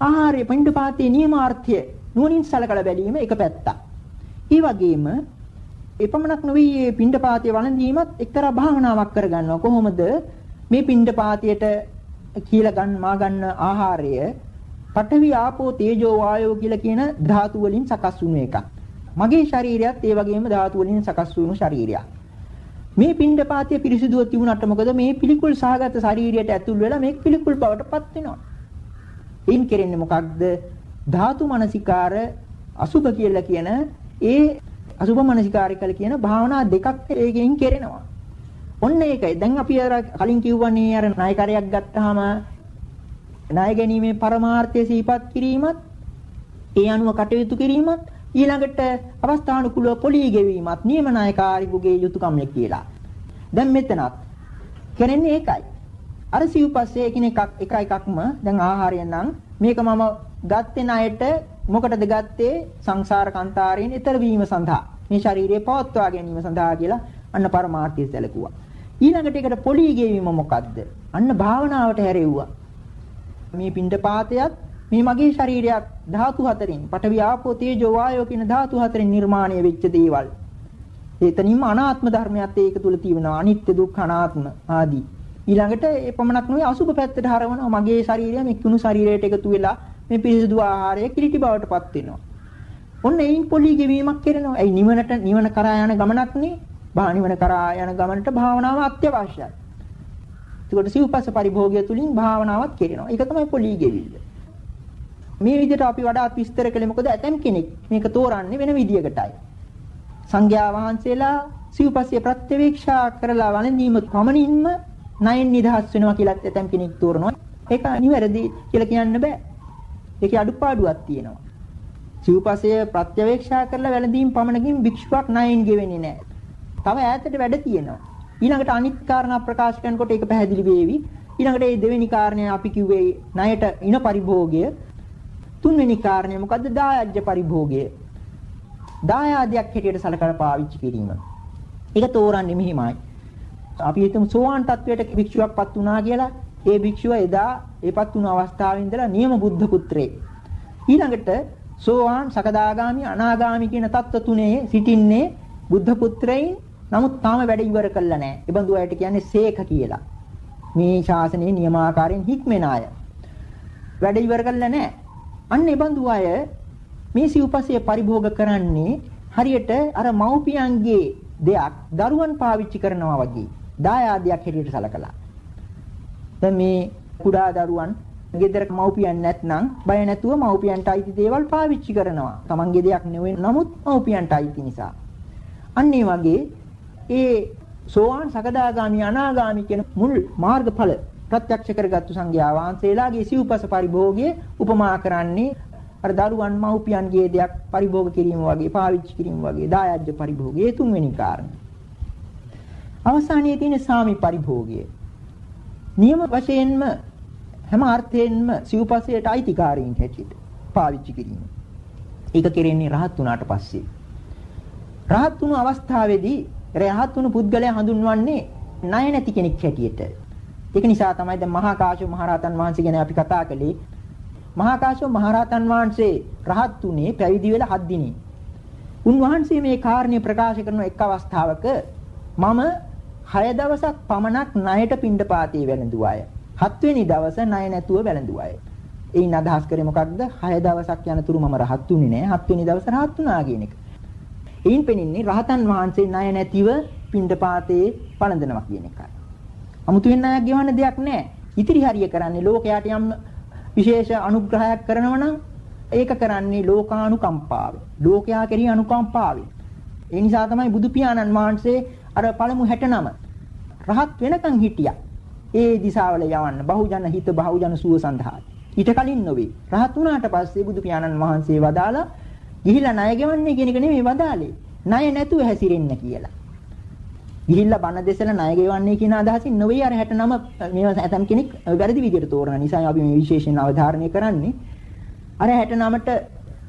[SPEAKER 3] ආහාරය පිණ්ඩපාතයේ නියමාර්ථය නුවණින් සලකලා බැලීම එක පැත්තක්. ඒ වගේම එපමණක් නොවේ මේ පිණ්ඩපාතයේ වළඳීමත් එක්තරා භාවනාවක් කරගන්නවා. කොහොමද මේ පිණ්ඩපාතයට කියලා ගන්න මා ගන්න ආහාරය පඨවි ආපෝ තේජෝ වායෝ කියලා කියන ධාතු වලින් සකස් වුණු එකක්. මගේ ශරීරයත් ඒ වගේම ධාතු වලින් සකස් වුණු ශරීරයක්. මේ පිණ්ඩපාතය පිරිසිදුව තිබුණාට මොකද මේ පිළිකුල් සහගත ශරීරයට ඇතුල් වෙලා මේ පිළිකුල් බවටපත් වෙනවා. ඉන් කෙරෙන්නේ මොකක්ද? ධාතු මනසිකාර අසුභ කියලා කියන ඒ අසුභ මනසිකාරය කියලා කියන භාවනා දෙකක් ඒකෙන් කෙරෙනවා. ඔන්න ඒකයි. දැන් අපි අර කලින් කිව්වනේ අර ණයකාරයක් ගත්තාම ණය ගැනීමේ පරමාර්ථය සිහිපත් කිරීමත් ඒ අනුව කටයුතු කිරීමත් ඊළඟට අවස්ථානුකූලව පොලී ගෙවීමත් නියම ණයකාරිකුගේ යුතුයකම් කියලා. දැන් මෙතනත් කරන්නේ ඒකයි. අර සිව්පස්සේ එකිනෙකක් එක එකක්ම දැන් ආහාරය නම් මේක මම ගත්තේ ණයට මොකටද ගත්තේ සංසාර කන්තාරයෙන් ඈතර වීම සඳහා මේ ශාරීරිය පවත්වා ගැනීම සඳහා කියලා අන්න පරමාර්ථය සැලකුවා. ඊළඟට ඒකට පොලී ගෙවීම මොකද්ද? අන්න භාවනාවට හැරෙව්වා. මේ පිණ්ඩපාතයත් මේ මගේ ශරීරයක් ධාතු හතරෙන් පඨවි ආපෝ තේජෝ වායෝ කියන ධාතු හතරෙන් නිර්මාණය වෙච්ච දේවල්. එතනින්ම අනාත්ම ධර්මයත් ඒක තුල තියෙනවා. අනිත්‍ය දුක්ඛ අනාත්ම ආදී. ඊළඟට ඒ පමණක් නෙවෙයි අසුබ පැත්තට හරවනවා. මගේ ශරීරය මේ කුණු ශරීරයට එකතු වෙලා මේ පිරිසිදු ආහාරය කිලිටි බවටපත් වෙනවා. ඔන්න ඒයින් පොලි ගෙවීමක් කරනවා. ඒ නිවනට නිවන කරා යන ගමනක් නේ. බා නිවන කරා යන ගමනට භාවනාව අත්‍යවශ්‍යයි. ඒකට සිව්පස්ස පරිභෝගය තුලින් භාවනාවක් කරනවා. ඒක තමයි පොලි ගෙවිල්ල. මේ විදිහට අපි වඩාත් විස්තර කළේ මොකද ඇතම් කෙනෙක් මේක තෝරන්නේ වෙන විදියකටයි. සංඝයා වහන්සේලා සිව්පස්සේ ප්‍රත්‍යවේක්ෂා කරලා වළඳීම පමණින්ම ණයෙන් නිදහස් වෙනවා කියලාත් ඇතම් කෙනෙක් තෝරනවා. ඒක නිවැරදි කියලා කියන්න බෑ. ඒකේ අඩුපාඩුවක් තියෙනවා. සිව්පසය ප්‍රත්‍යවේක්ෂා කරලා වැළඳීම් පමණකින් භික්ෂුවක් ණයෙන් ගෙවෙන්නේ නැහැ. තව ඈතට වැඩ තියෙනවා. ඊළඟට අනිත් කාරණා ප්‍රකාශ කරනකොට ඒක පැහැදිලි වෙවි. ඊළඟට මේ දෙවෙනි කාරණය අපි කිව්වේ ණයට ඉන පරිභෝගය. තුන්වෙනි කාරණය මොකද්ද? දායජ්‍ය පරිභෝගය. දායාදයක් හැටියට සලකලා පාවිච්චි කිරීම. ඒක තෝරන්නේ මෙහිමයි. අපි හිතමු සෝවාන් තත්වයට භික්ෂුවක්පත් වුණා කියලා. ඒ භික්ෂුව එදා ඒපත් වුණු අවස්ථාවේ ඉඳලා නියම බුද්ධ පුත්‍රේ. ඊළඟට සෝවාන් සකදාගාමි අනාගාමි කියන தত্ত্ব තුනේ සිටින්නේ බුද්ධ පුත්‍රයන් නමුත් තාම වැඩ ඉවර කළා නැහැ. ඒ බඳු අයට කියන්නේ සේක කියලා. මේ ශාසනයේ නියමාකාරයෙන් හික්මෙන අය. වැඩ ඉවර කළා නැහැ. අන්න ඒ බඳු අය මේ සිව්පසය පරිභෝග කරන්නේ හරියට අර මව්පියන්ගේ දෙයක් දරුවන් පාවිච්චි කරනවා වගේ. දායාදයක් හැටියට සලකලා. දැන් මේ කුඩා දරුවන් ගෙදර මව්පියන් නැත්නම් බය නැතුව මව්පියන්ට අයිති දේවල් පාවිච්චි කරනවා. Tamange දෙයක් නෙවෙයි නමුත් මව්පියන්ට අයිති නිසා. අන්න ඒ වගේ ඒ සෝවාන් සකදාගාමි අනාගාමි කියන මුල් මාර්ගඵල ප්‍රත්‍යක්ෂ කරගත්තු සංඝයා වහන්සේලාගේ සිව්පස පරිභෝගයේ උපමා කරන්නේ අර දරුවන් මව්පියන්ගේ දෙයක් පරිභෝග කිරීම වගේ පාවිච්චි කිරීම වගේ දායජ්‍ය පරිභෝගයේ තුන්වෙනි කාරණා. අවසානයේ තියෙන සාමි පරිභෝගය. නියම වශයෙන්ම හැම අර්ථයෙන්ම සිව්පසයට අයිතිකාරීන් හැටියට පාවිච්චි කිරීම. ඒක කෙරෙන්නේ රහත් වුණාට පස්සේ. රහත් වුණු අවස්ථාවේදී රහත් වුණු පුද්ගලයා හඳුන්වන්නේ ණය නැති කෙනෙක් හැටියට. ඒක නිසා තමයි දැන් මහා කාශ්‍යප මහරහතන් වහන්සේ ගැන අපි කතා කළේ. මහා කාශ්‍යප මහරහතන් වහන්සේ රහත් වුණේ පැවිදි වෙලා 7 දිනේ. උන්වහන්සේ මේ කාරණේ ප්‍රකාශ කරන එක් අවස්ථාවක මම 6 දවසක් පමණක් ණයට පිණ්ඩපාතේ වැළඳුවාය. 7 වෙනි දවස ණය නැතුව වැළඳුවාය. එයින් අදහස් කරේ මොකක්ද? 6 දවසක් යනතුරු මම රහත් වුණේ නෑ. 7 වෙනි දවස රහත් වුණා කියන එක. එයින් පෙනෙන්නේ රහතන් වහන්සේ ණය නැතිව පිණ්ඩපාතේ පළඳනවා කියන එකයි. 아무තුවෙන් ණයක් ගෙවන්න දෙයක් නැහැ. ඉතිරි හරිය කරන්නේ ලෝකයට යම් විශේෂ අනුග්‍රහයක් කරනවා නම් ඒක කරන්නේ ලෝකානුකම්පාව. ලෝකයා කෙරෙහි අනුකම්පාව. ඒ නිසා තමයි බුදු පියාණන් වහන්සේ අර පළමු 69 රහත් වෙනකන් හිටියා. ඒ දිශාවල යවන්න බහුජන හිත බහුජන සුව සඳහා. ඊට කලින් නොවේ. රහත් වුණාට පස්සේ බුදු පියාණන් වහන්සේ වදාලා ගිහිල්ලා ණය ගෙවන්නේ කියන එක නෙමෙයි වදාලේ. ණය නැතුව හැසිරෙන්න කියලා. ගිහිල්ලා බණ දෙසලා ණය ගෙවන්නේ කියන අදහසින් නෙවෙයි අර 69 මේවා ඇතම් කෙනෙක් වැරදි විදිහට තෝරන නිසා අපි මේ විශේෂයෙන් අවධාරණය කරන්නේ. අර 69ට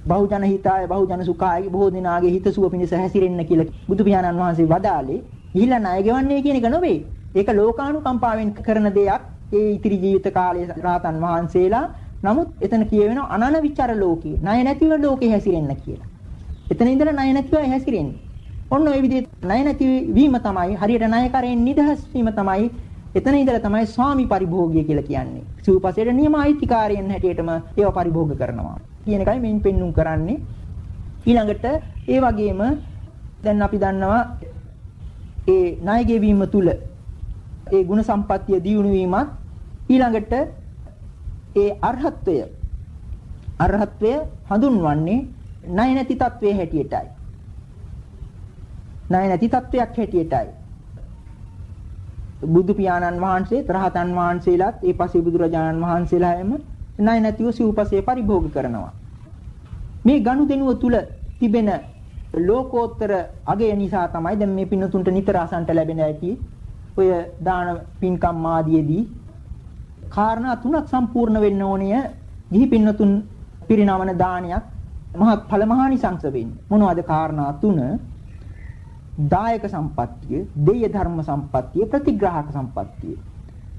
[SPEAKER 3] බහුජන හිතාය බහුජන සුඛාය බොහෝ දිනාගේ හිතසුව පිණිස හැසිරෙන්න කියලා බුදු පියාණන් වහන්සේ වදාලේ. ගිහිල්ලා ණය ගෙවන්නේ කියන එක නෙවෙයි. ඒක ලෝකානුකම්පාවෙන් කරන දෙයක්. ඒ ඉතිරි ජීවිත කාලයේ රාතන් වහන්සේලා නමුත් එතන කියවෙනවා අනන විචාර ලෝකේ ණය නැතිව ලෝකේ හැසිරෙන්න කියලා. එතන ඉඳලා ණය නැතිව හැසිරෙන්නේ. ඔන්න ওই විදිහේ ණය නැති වීම තමයි හරියට ණයකරෙන් නිදහස් වීම තමයි එතන ඉඳලා තමයි ස්වාමි පරිභෝගය කියලා කියන්නේ. සිව්පසේට නියම අයිතිකාරයන් හැටියටම ඒව පරිභෝග කරනවා. කියන එකයි මෙන් පෙන්눔 කරන්නේ. ඊළඟට ඒ වගේම දැන් අපි දන්නවා ඒ ණය ගෙවීම තුල ඒ ಗುಣ සම්පත්තිය දියුණු වීමත් ඊළඟට ඒ අරහත්වය අරහත්වය හඳුන්වන්නේ ණය නැති තත්වයේ හැටියටයි ණය නැති තත්වයක් හැටියටයි. බුදු පියාණන් වහන්සේ රහතන් වහන්සේලාත් ඒ පසේ බුදුරජාණන් වහන්සේලාම ණය නැතිව සිව්පසේ පරිභෝග කරනවා. මේ ගනුදෙනුව තුල තිබෙන ලෝකෝත්තර අගය නිසා තමයි දැන් මේ පින්නතුන්ට නිතර අසන්ට ලැබෙන ඇති ඔය දාන පින්කම් ආදීදී කාරණා තුනක් සම්පූර්ණ වෙන්න ඕනේ ගිහි පින්නතුන් පිරිනවන දානයක් මහත් ඵල මහානිසංස වෙන්නේ මොනවද කාරණා තුන දායක සම්පත්තිය දෙය ධර්ම සම්පත්තිය ප්‍රතිග්‍රාහක සම්පත්තිය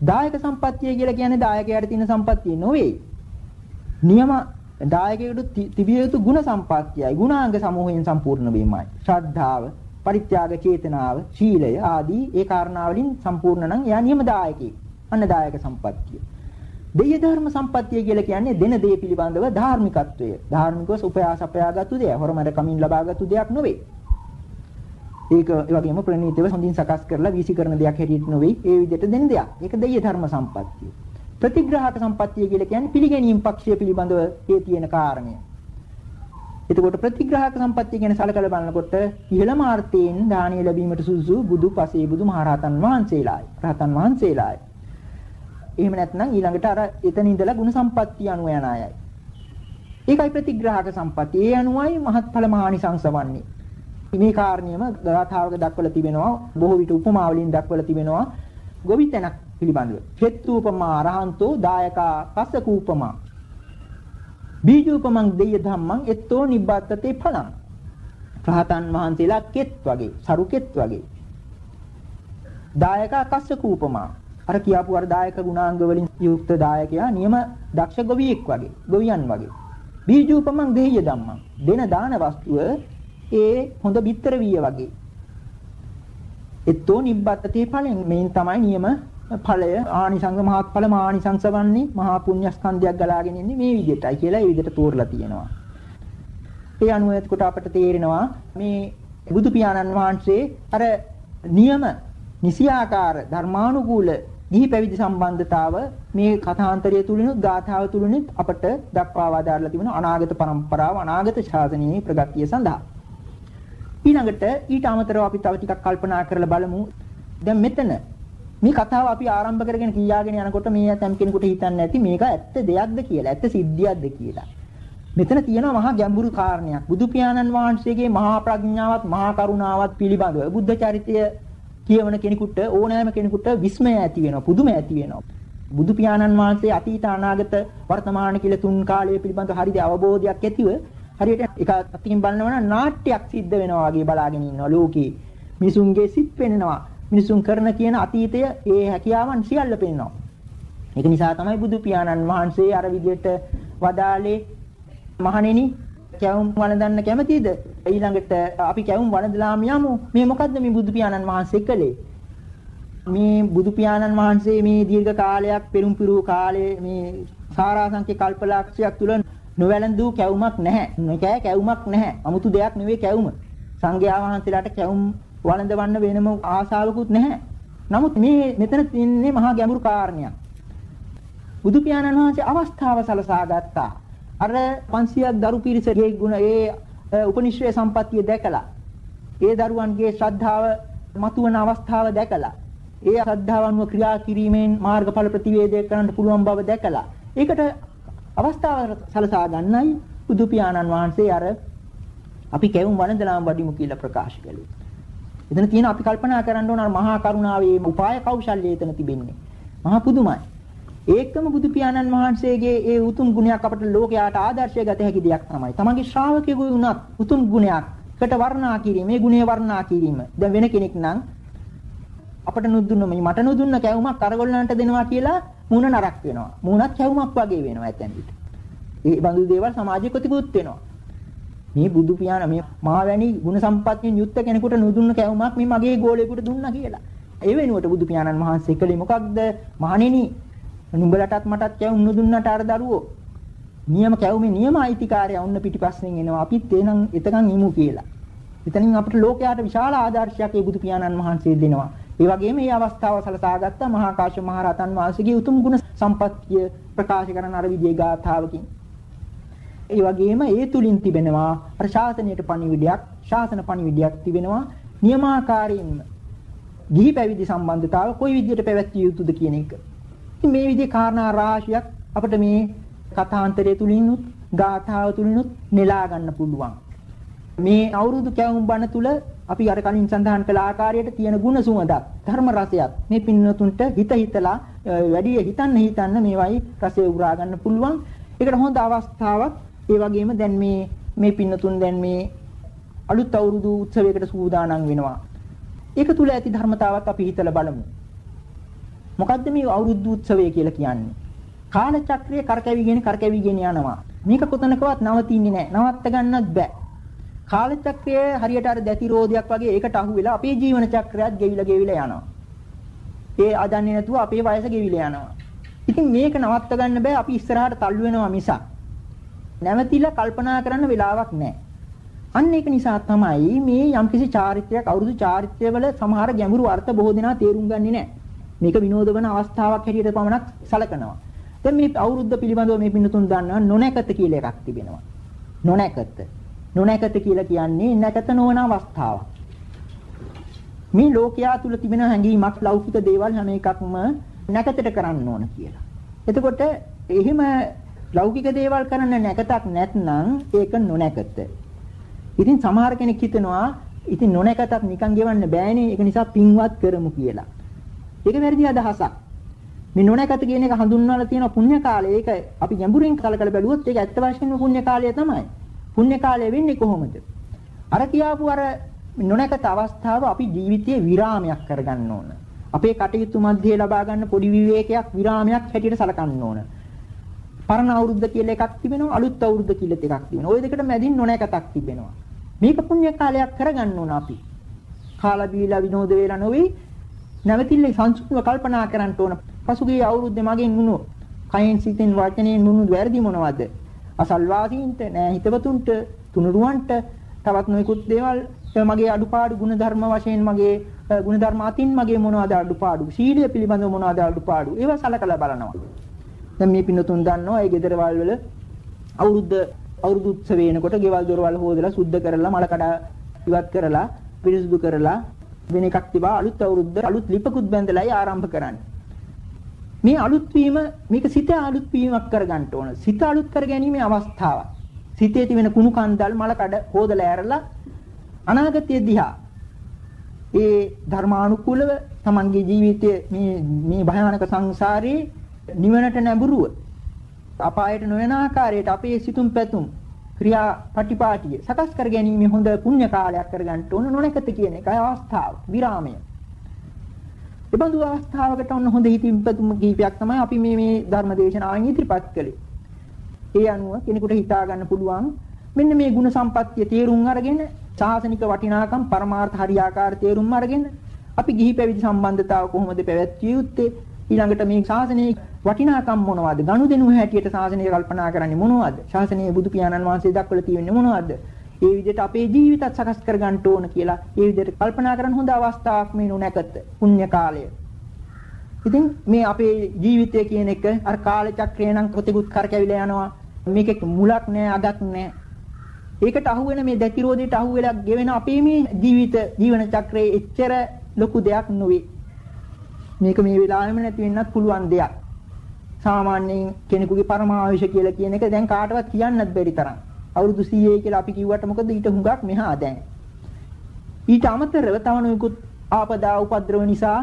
[SPEAKER 3] දායක සම්පත්තිය කියලා කියන්නේ දායකයාට තියෙන සම්පත්තිය නොවේ නියම දායකයෙකුට තිබිය යුතු ಗುಣ සම්පත්තියයි ගුණාංග සමූහයෙන් සම්පූර්ණ වීමයි ශ්‍රද්ධාව පරිත්‍යාග චේතනාව ශීලය ආදී ඒ කාරණා වලින් සම්පූර්ණ නම් එයා නියම දායකයෙක් අන්නදායක සම්පත්තිය. දෙය ධර්ම සම්පත්තිය කියලා කියන්නේ දෙන දේ පිළිබඳව ධාර්මිකත්වය. ධාර්මිකව උපයාස අපයාගත්තු දෙය. හොරමර කමින් ලබාගත්තු දෙයක් නොවේ. ඒක ඒ වගේම ප්‍රණීතව හොඳින් සකස් කරලා වීසි කරන දෙයක් හැටියට නොවේ. ඒ විදිහට දෙන දෙයක්. ඒක දෙය ධර්ම සම්පත්තිය. ප්‍රතිග්‍රාහක සම්පත්තිය කියලා කියන්නේ පිළිගැනීම් පක්ෂය පිළිබඳව ඒ තියෙන කාරණය. එතකොට ප්‍රතිග්‍රාහක සම්පත්තිය ගැන සලකලා බලනකොට ඉහළම ආර්ථයෙන් දානීය ලැබීමට සුදුසු බුදු පසේ බුදු මහරහතන් වහන්සේලායි. රහතන් වහන්සේලායි. එහෙම නැත්නම් ඊළඟට අර එතන ඉඳලා ಗುಣ සම්පත්තිය අනුව යන අයයි. ඒකයි ප්‍රතිග්‍රාහක සම්පත්තිය. ඒ අනුවයි මහත්ඵල මහානිසංස වන්නේ. මේ කාරණියම ගාථාවක දක්වලා තිබෙනවා බොහෝ විට උපමා වලින් දක්වලා තිබෙනවා ගොවිතැනක් පිළිබඳව. හෙත්තූපමා අරහන්තෝ දායකා පසකූපමා. බීජූපමං දෙය ධම්මං එත්තෝ නිබ්බත්තේ ඵලං. රහතන් වහන්සේලා කෙත් වගේ, සරු කෙත් වගේ. දායකා කස්සකූපමා අර කියාපු අර දායක ගුණාංග වලින් යුක්ත දායකයා නියම දක්ෂ ගොවියෙක් වගේ ගොවියන් වගේ බීජූපමං දෙහිය ධම්මං. දෙන දාන වස්තුව ඒ හොඳ බිත්තර වීය වගේ. එතෝ නිබ්බත්තේ ඵලෙන් මේන් තමයි නියම ඵලය ආනිසංස මහත්ඵල මානිසංස වන්නේ මහා පුණ්‍යස්කන්ධයක් ගලාගෙන ඉන්නේ මේ විදිහටයි කියලා ඒ විදිහට තෝරලා තියෙනවා. ඒ අනුව එතකොට අපට තේරෙනවා මේ බුදු පියාණන් වහන්සේ අර නියම නිසියාකාර ධර්මානුකූල ගිහි පැවිදි සම්බන්ධතාව මේ කථාන්තරය තුලිනුත් ගාථාව තුලිනුත් අපට දක්වා වදාරලා තිබෙන අනාගත પરම්පරාව අනාගත ශාසනීය ප්‍රගතිය සඳහා ඊළඟට ඊට අමතරව අපි තව ටිකක් කල්පනා කරලා බලමු දැන් මෙතන මේ කතාව අපි ආරම්භ කරගෙන කියාගෙන යනකොට මේ ඇතම් කෙනෙකුට හිතන්නේ නැති මේක ඇත්ත දෙයක්ද කියලා ඇත්ත සිද්ධියක්ද කියලා මෙතන තියෙනවා මහා ගැඹුරු කාරණයක්. බුදු පියාණන් වහන්සේගේ මහා ප්‍රඥාවත් මහා කරුණාවත් පිළිබඳව බුද්ධ චරිතය කියවන කෙනෙකුට ඕනෑම කෙනෙකුට විස්මය ඇති වෙනවා, පුදුම ඇති වෙනවා. බුදු පියාණන් වහන්සේ අතීත අනාගත වර්තමාන කියලා තුන් කාලය පිළිබඳව හරිද අවබෝධයක් ඇතිව හරියට එක අතකින් බලනවා නම් නාට්‍යයක් සිද්ධ වෙනවා වගේ බලාගෙන ඉන්නවා ලෝකේ. මිනිසුන්ගේ සිත් පෙනෙනවා. මිනිසුන් කරන කියන අතීතය ඒ හැකියාවන් සියල්ල පෙන්වනවා. ඒක නිසා තමයි බුදු පියාණන් වහන්සේ අර විදිහට වදාලේ මහණෙනි කැවුම් වළඳන්න කැමතිද? ඊළඟට අපි කැවුම් වළඳලාම යමු. මේ මොකද්ද මේ බුදු පියාණන් වහන්සේ කළේ? මේ බුදු පියාණන් වහන්සේ මේ දීර්ඝ කාලයක් පෙරම් පිරූ කාලයේ මේ සාරාංශක කල්පලක්ෂයක් තුල නොවැළඳූ කැවුමක් නැහැ. නොකෑ කැවුමක් නැහැ. 아무තු දෙයක් නෙවෙයි කැවුම. සංඝයා වහන්සේලාට කැවුම් වළඳවන්න වෙනම ආසාවකුත් නැහැ. නමුත් මේ මෙතන තින්නේ මහා ගැඹුරු කාරණයක්. බුදු පියාණන් වහන්සේ අවස්ථාව සලසා ගත්තා. අර 500ක් දරු පිරිසගේ ගුණ ඒ උපනිශ්‍රේ සම්පත්තිය දැකලා ඒ දරුවන්ගේ ශ්‍රද්ධාව මතුවන අවස්ථාව දැකලා ඒ ශ්‍රද්ධාව අනුව ක්‍රියා කිරීමෙන් මාර්ගඵල ප්‍රතිවේදය කරන්න පුළුවන් බව දැකලා ඒකට අවස්ථාව සලසා ගන්නයි බුදු පියාණන් වහන්සේ අර අපි කැවුම් වළඳලාම් වඩිමු කියලා ප්‍රකාශ කළේ. එතන තියෙන අපි කල්පනා කරන්න ඕන මහා කරුණාවේ උපාය කෞශල්‍යය එතන තිබෙන්නේ. මහා පුදුමයි. ඒකම බුදු පියාණන් වහන්සේගේ ඒ උතුම් ගුණයක් අපට ලෝකයාට ආදර්ශය ගත හැකි දෙයක් තමයි. තමන්ගේ ශ්‍රාවකයෙකු වුණත් උතුම් ගුණයක්කට වර්ණනා කිරීම, මේ ගුණය වර්ණනා කිරීම. දැන් වෙන කෙනෙක් නම් අපට නුදුන්න මේ මට නුදුන්න කැවුමක් අරගොල්ලන්ට දෙනවා කියලා මූණ නරක් වෙනවා. මූණත් කැවුමක් වගේ වෙනවා ඇතැම් විට. ඒ බඳු දේවල් සමාජයේ ප්‍රතිකූත් වෙනවා. මේ බුදු පියාණ මේ මාවැනි ගුණ සම්පත්තියෙන් යුක්ත කෙනෙකුට නුදුන්න කැවුමක් මේ මගේ ගෝලයකට දුන්නා කියලා. ඒ වෙනුවට බුදු පියාණන් වහන්සේ කළේ මොකක්ද? මහණෙනි නුඹලටත් මටත් කැවුම් නුදුන්නට අර දරුවෝ නියම කැවුමේ නියම අයිතිකාරයා වුණ පිටිපස්සෙන් එනවා අපිත් එනං එතකන් ඉමු කියලා. එතනින් අපිට ලෝකයට විශාල ආදර්ශයක් ඒ බුදු පියාණන් වහන්සේ දෙනවා. ඒ වගේම මේ අවස්ථාව සලසාගත්ත මහා කාශ්‍යප මහ රහතන් වහන්සේගේ උතුම් ගුණ සම්පත්තිය ප්‍රකාශ කරන අර විදිහේ ගාථාවකින්. ඒ වගේම ඒ තුලින් තිබෙනවා අර ශාසනයට පණිවිඩයක්, ශාසන පණිවිඩයක් තිබෙනවා නියමාකාරයෙන්ම ගිහි පැවිදි සම්බන්ධතාව කොයි විදිහට පැවැත්විය යුතුද කියන එක. ඉතින් මේ විදිහේ කාරණා රාශියක් අපිට මේ කථාන්තරය තුලිනුත් ගාථාව තුලිනුත් නෙලා ගන්න පුළුවන්. මේ අවුරුදු කැවුම් බණ තුල අපි අර කලින් සඳහන් කළ ආකාරයට තියෙන ಗುಣ සුවඳක් ධර්ම රසයක් මේ පින්නතුන්ට හිත හිතලා වැඩි හිතන්න හිතන්න මේවයි රසය උරා ගන්න පුළුවන්. ඒකට හොඳ අවස්ථාවක්. ඒ වගේම දැන් මේ මේ පින්නතුන් දැන් මේ අලුත් අවුරුදු උත්සවයකට සූදානම් වෙනවා. ඒක තුල ඇති ධර්මතාවක් අපි හිතලා බලමු. මොකද්ද මේ අවුරුදු උත්සවය කියලා කියන්නේ? කාල චක්‍රය කරකැවිගෙන කරකැවිගෙන යනවා. මේක කොතනකවත් නවතින්නේ නැහැ. නවත්ත ගන්නත් බෑ. කාල චක්‍රය හරියට අර දැති රෝදයක් වගේ ඒකට අහු වෙලා අපේ ජීවන චක්‍රයත් ගෙවිලා ගෙවිලා යනවා. ඒ අදන්නේ නැතුව අපේ වයස ගෙවිලා යනවා. ඉතින් මේක නවත්ත ගන්න බෑ අපි ඉස්සරහට තල්ලු වෙනවා මිසක්. නැවතිලා කල්පනා කරන්න වෙලාවක් නැහැ. අන්න ඒක නිසා තමයි මේ යම්කිසි චාරිත්‍රයක් අවුරුදු චාරිත්‍රවල සමහර ගැඹුරු අර්ථ බොහෝ දෙනා තේරුම් ගන්නේ නැහැ. මේක විනෝද වන අවස්ථාවක් හැටියට පමණක් සලකනවා. දැන් මේ අවුරුද්ද පිළිබඳව මේ පින්නතුන් දන්නවා නොනැකත කියලා එකක් තිබෙනවා. නොනැකත. නොනැකත කියලා කියන්නේ නැකත නොවන අවස්ථාවක්. මේ ලෝකයා තුල තිබෙන හැඟීමක් ලෞකික දේවල් හැම එකක්ම නැකතට කරන්න ඕන කියලා. එතකොට එහෙම ලෞකික දේවල් කරන්න නැකතක් නැත්නම් ඒක නොනැකත. ඉතින් සමහර කෙනෙක් හිතනවා ඉතින් නොනැකතක් නිකන් ගෙවන්න බෑනේ ඒක නිසා පින්වත් කරමු කියලා. ඒක වැරදි අදහසක්. මේ නොනැකත කියන එක හඳුන්වලා තියෙන පුණ්‍ය කාලය. ඒක අපි ගැඹුරින් කලකල බැලුවොත් ඒක ඇත්ත වශයෙන්ම පුණ්‍ය කාලය තමයි. පුණ්‍ය කාලය වෙන්නේ කොහොමද? අර කියාපු අර නොනැකත අවස්ථාව අපි ජීවිතයේ විරාමයක් කරගන්න ඕන. අපේ කටයුතු මැදේ ලබා ගන්න පොඩි විවේකයක් විරාමයක් හැටියට සලකන්න ඕන. පරණ අවුරුද්ද කියලා එකක් තිබෙනවා අලුත් අවුරුද්ද කියලා එකක් තිබෙනවා. ওই දෙකට මැදින් නොනැකතක් තිබෙනවා. මේක පුණ්‍ය කාලයක් කරගන්න ඕන අපි. කාලා බීලා විනෝද වේලා නොවේ නැවතිල්ල සංසුන්ව කල්පනා කරන්න ඕන. පසුගිය අවුරුද්දේ මගෙන් වුණු කයෙන් සිතෙන් වචනයෙන් වුණු වැරදි මොනවද? අසල්වාසීන්ට නෑ හිතවතුන්ට තුනුරුවන්ට තවත් නොයෙකුත් දේවල් මගේ අඩුපාඩු ಗುಣධර්ම වශයෙන් මගේ ಗುಣධර්ම අතින් මගේ මොනවාද අඩුපාඩු? සීලය පිළිබඳව මොනවාද අඩුපාඩු? ඒවා සලකලා බලනවා. දැන් මේ පින්නතුන් දන්නවා ඒ ගෙදරවල් වල අවුරුද්ද අවුරුදු උත්සව වෙනකොට ගෙවල් දොරවල් හොදලා සුද්ධ කරලා මල කඩ ඉවත් කරලා පිරිසුදු කරලා වෙන එකක් තිබා අලුත් අවුරුද්ද අලුත් ලිපකුත් බැඳලායි ආරම්භ කරන්නේ. මේ අලුත් වීම මේක සිත අලුත් වීමක් කරගන්න ඕන. සිත අලුත් කර ගැනීමේ අවස්ථාවක්. සිතේ තිබෙන කුණු කන්දල් මල කඩ හොදලා ඇරලා අනාගතය දිහා. ඒ ධර්මානුකූලව තමන්ගේ ජීවිතයේ මේ මේ භයානක සංසාරේ නිවනට නැඹුරුව අපායට නොයන ආකාරයට අපේ සිතුම් පැතුම් ක්‍රියා පටිපාටිය සකස් කර ගැනීම හොඳ පුණ්‍ය කාලයක් කරගන්න ඕන නොනකත කියන එකයි අවස්ථාව විරාමය. එබඳු අවස්ථාවකට ඔන්න හොඳ හිතින් පැතුම් කීපයක් තමයි අපි මේ මේ ධර්ම දේශනාවෙන් ඉදිරිපත් කළේ. ඒ අනුව කෙනෙකුට හිතා ගන්න පුළුවන් මෙන්න මේ ಗುಣ සම්පත්තිය තේරුම් අරගෙන ශාසනික වටිනාකම් පරමාර්ථ හරියාකාර තේරුම් අරගෙන අපි ගිහි පැවිදි සම්බන්ධතාව කොහොමද පැවැත්විය යුත්තේ? ඊළඟට මේ ශාසනයේ වටිනාකම් මොනවද? ගනුදෙනු හැටියට ශාසනය කල්පනා කරන්නේ මොනවද? ශාසනයේ බුදු පියාණන් වහන්සේ දක්වලා තියෙන්නේ මොනවද? ඒ විදිහට අපේ ජීවිතත් සකස් කර ගන්න ඕන කියලා ඒ විදිහට කල්පනා කරන හොඳ අවස්ථාවක් මේ නුනැකත පුණ්‍ය කාලය ඉතින් මේ අපේ ජීවිතය කියන එක අර කාල චක්‍රය නම් කොතෙකුත් කරකැවිලා යනවා මේකේ මුලක් නෑ අගක් නෑ ඒකට අහුවෙන මේ දැතිරෝදයට අහුවෙලා ගෙවෙන අපේ මේ ජීවිත ජීවන චක්‍රයේ එච්චර ලොකු දෙයක් නෙවෙයි. මේක මේ වෙලාවෙම නැති වෙන්නත් පුළුවන් දෙයක්. සාමාන්‍යයෙන් කෙනෙකුගේ පරමාවශ්‍ය කියලා කියන එක දැන් කාටවත් කියන්නත් බැරි තරම්. අවුරුදු 100 කියලා අපි කිව්වට මොකද ඊට හුඟක් මෙහා දැන්. ඊට අමතරව තව නොයෙකුත් ආපදා උපද්‍රව නිසා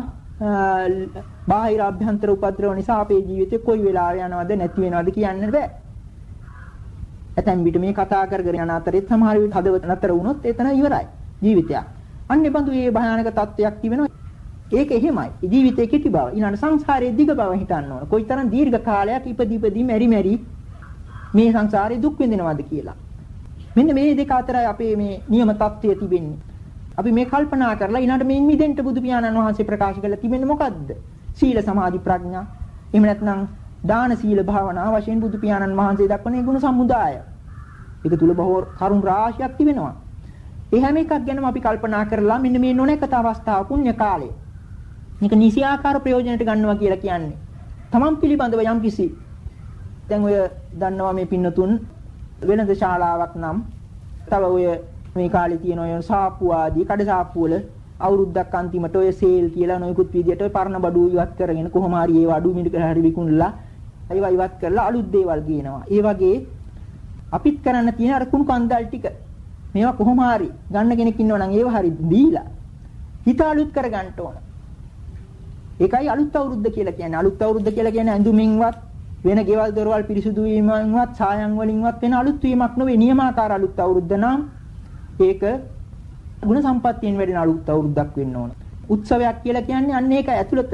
[SPEAKER 3] බාහිර අභ්‍යන්තර උපද්‍රව නිසා අපේ ජීවිතේ කොයි වෙලාවෙ යනවද නැති වෙනවද කියන්න බෑ. ඇතැම් විට මේ කතා කර කර යන අතරේ සමහර විට හදවත නතර වුණොත් එතන ඉවරයි ජීවිතයක්. අන්න ඒ බඳු මේ භයානක තත්වයක් තිබෙනවා. ඒක එහෙමයි. ජීවිතයේ කෙටි බව. ඊළඟ සංසාරයේ දිග බව හිතන්න ඕන. කොයිතරම් දීර්ඝ කාලයක් ඉපදි ඉපදි මෙරි මෙරි මේ සංසාරේ දුක් විඳිනවද කියලා. මෙන්න මේ දෙක අතරයි අපේ මේ නියම தත්ත්වය තිබෙන්නේ. අපි මේ කල්පනා කරලා ඊළඟට මේ මිදෙන්න බුදු පියාණන් වහන්සේ ප්‍රකාශ කළා තිබෙන්නේ මොකද්ද? සීල සමාධි ප්‍රඥා. එහෙම නැත්නම් දාන සීල භාවනා වශයෙන් බුදු පියාණන් වහන්සේ දක්වන ගුණ සමුදාය. ඒක තුල බොහෝ කරුණ රාශියක් තිබෙනවා. ඒ හැම එකක් ගැනම අපි කල්පනා කරලා මෙන්න මේ නොනැකත අවස්ථාව පුණ්‍ය කාලය. මේක නිසියාකාර ප්‍රයෝජනට ගන්නවා කියලා කියන්නේ. තමන් පිළිබඳව යම් කිසි දැන් ඔය දන්නවා මේ පින්නතුන් වෙනද ශාලාවක් නම් තව ඔය මේ කාලේ තියෙන ඔය සාප්පු ආදී කඩ සාප්පු වල අවුරුද්දක් අන්තිමට ඔය සේල් කියලා නොයෙකුත් විදියට ඔය පරණ බඩු ඉවත් කරගෙන කොහොම හරි ඒව අඩු මිඩ කරලා හරි විකුණලා ඒවා ඉවත් කරලා අලුත් දේවල් ගේනවා. ඒ වගේ අපිත් කරන්න තියෙන අර කුණු කන්දල් ටික මේවා කොහොම හරි ගන්න කෙනෙක් ඉන්නවා නම් ඒව හරි දීලා හිත අලුත් කර ගන්න ඕන. ඒකයි අලුත් අවුරුද්ද කියලා කියන්නේ. අලුත් අවුරුද්ද කියලා කියන්නේ ඇඳුමින්වත් වෙන ගෙවල් දොරවල් පිරිසුදු වීමෙන්වත් සායම් වලින්වත් වෙන අලුත් වීමක් නෙවෙයි නියමාකාර අලුත් අවුරුද්ද නම් ඒක ගුණ සම්පත්තියෙන් වැඩෙන අලුත් අවුරුද්දක් වෙන්න ඕන. උත්සවයක් කියලා කියන්නේ අන්න ඒක ඇතුළත.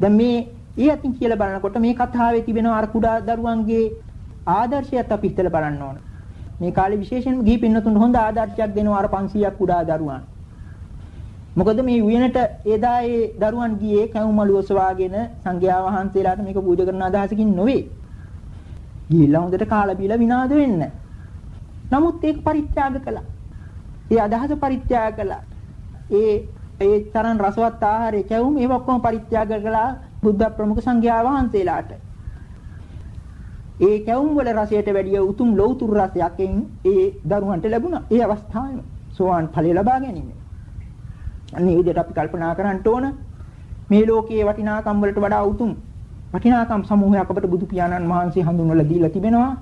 [SPEAKER 3] දැන් මේ ඒ අතින් කියලා බලනකොට මේ කතාවේ තිබෙන අර කුඩා දරුවන්ගේ ආදර්ශයත් අපි හිතලා බලන්න ඕන. මේ කාලේ විශේෂයෙන්ම ගිහි පින්නතුන් හොඳ ආදර්ශයක් දෙනවා අර 500ක් කුඩා දරුවන්. මොකද මේ උයනට එදා ඒ දරුවන් ගියේ කැවුමලු ඔසවාගෙන සංඝයා වහන්සේලාට මේක පූජා කරන අදහසකින් නොවේ. ගිහිල්ලා හොඳට කාලා බීලා විනාද වෙන්න. නමුත් ඒක පරිත්‍යාග කළා. ඒ අදහස පරිත්‍යාග කළා. ඒ ඒ තරම් රසවත් ආහාරය කැවුම් ඒව ඔක්කොම පරිත්‍යාග කළා බුද්ධ ප්‍රමුඛ සංඝයා වහන්සේලාට. ඒ කැවුම් වල රසයට වැඩිය උතුම් ලෞතුරු රසයක්ෙන් ඒ දරුවන්ට ලැබුණා. ඒ අවස්ථාවේම සෝවාන් ඵලය ලබා ගැනීම. අන්නේ විදිහට අපි කල්පනා කරන්න ඕන මේ ලෝකයේ වටිනාකම් වලට වඩා උතුම් වටිනාකම් සමූහයක් අපට බුදු පියාණන් වහන්සේ හඳුන්වලා දීලා තිබෙනවා.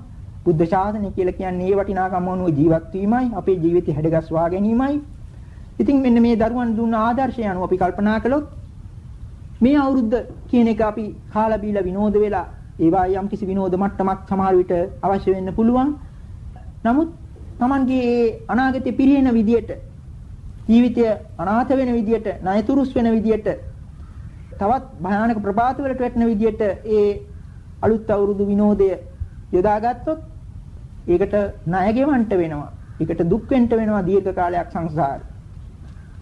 [SPEAKER 3] බුද්ධ ශාසනය කියලා කියන්නේ මේ වටිනාකම් අනුව ජීවත් වීමයි, අපේ ජීවිතය හැඩගස්වා ගැනීමයි. ඉතින් මෙන්න මේ දරුවන් දුන්න ආදර්ශය අනුව අපි කල්පනා කළොත් මේ අවුරුද්ද කියන එක අපි කාලා බීලා විනෝද වෙලා ඒවා යම් කිසි විනෝද මට්ටමක් සමහර විට අවශ්‍ය වෙන්න පුළුවන්. නමුත් Tamanගේ ඒ අනාගතේ පිරිහෙන විදියට ජීවිතය අනාථ වෙන විදියට, ණයතුරුස් වෙන විදියට, තවත් භයානක ප්‍රපාත වලට වැටෙන විදියට ඒ අලුත් අවුරුදු විනෝදය යොදාගත්තොත් ඒකට ණය ගෙවන්න වෙනවා. ඒකට දුක් වෙන්න වෙනවා දීර්ඝ කාලයක් සංසාරේ.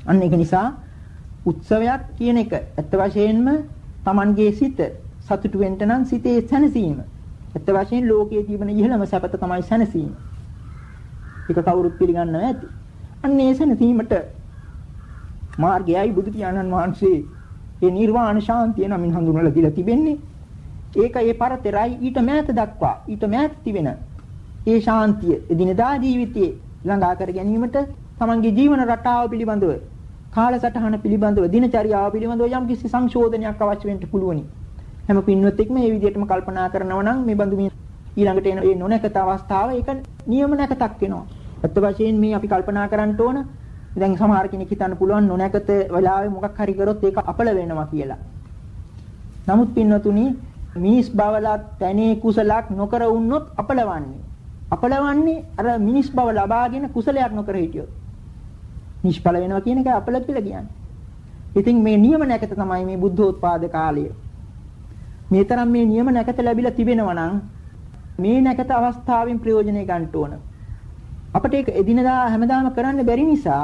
[SPEAKER 3] අන්න ඒක නිසා උත්සවයක් කියන එක ඇත්ත වශයෙන්ම Tamanගේ සිත සතුටු වෙන්න නම් සිතේ සැනසීම. ඇත්ත වශයෙන් ලෝකයේ තිබෙන ඉහළම සැපත තමයි සැනසීම. ඒක කවුරුත් පිළිගන්නව ඇති. අන්න ඒ සැනසීමට මාර්ගයයි බුදු පියාණන් වහන්සේ ඒ නිර්වාණ ශාන්තිය නමින් හඳුන්වලා දීලා තිබෙන්නේ. ඒක ඒ පරතරයි ඊට මෑත දක්වා ඊට මෑත තිබෙන ඒ ශාන්තිය එදිනදා ජීවිතයේ ළඟා කර ගැනීමට තමන්ගේ ජීවන රටාව පිළිබඳව කාලසටහන පිළිබඳව දිනචරියාව පිළිබඳව යම් කිසි සංශෝධනයක් අවශ්‍ය වෙන්න පුළුවනි. හැම පින්වත්ෙක්ම මේ විදිහටම කල්පනා කරනවා නම් මේ බඳු මේ ඊළඟට එන මේ නොනැකත අවස්ථාව ඒක නියම නැකතක් වෙනවා. අත්ත වශයෙන් මේ අපි කල්පනා කරන්න ඕන දැන් සමහර කෙනෙක් හිතන්න පුළුවන් නොනැකත වෙලාවේ මොකක් හරි කරොත් ඒක අපල වෙනවා කියලා. නමුත් පින්වතුනි මිනිස් බවලත් තැනේ කුසලක් නොකර වුණොත් අපලවන්නේ. අපලවන්නේ අර මිනිස් බව ලබාගෙන කුසලයක් නොකර හිටියොත්. නිෂ්ඵල වෙනවා කියන එක අපල කියලා කියන්නේ. ඉතින් මේ නියම නැකත තමයි මේ බුද්ධෝත්පාද කාලය. මේ තරම් මේ නියම නැකත ලැබිලා තිබෙනවා නම් මේ නැකත අවස්ථාවෙන් ප්‍රයෝජනෙ ගන්න ඕන. අපිට ඒක එදිනදා හැමදාම කරන්න බැරි නිසා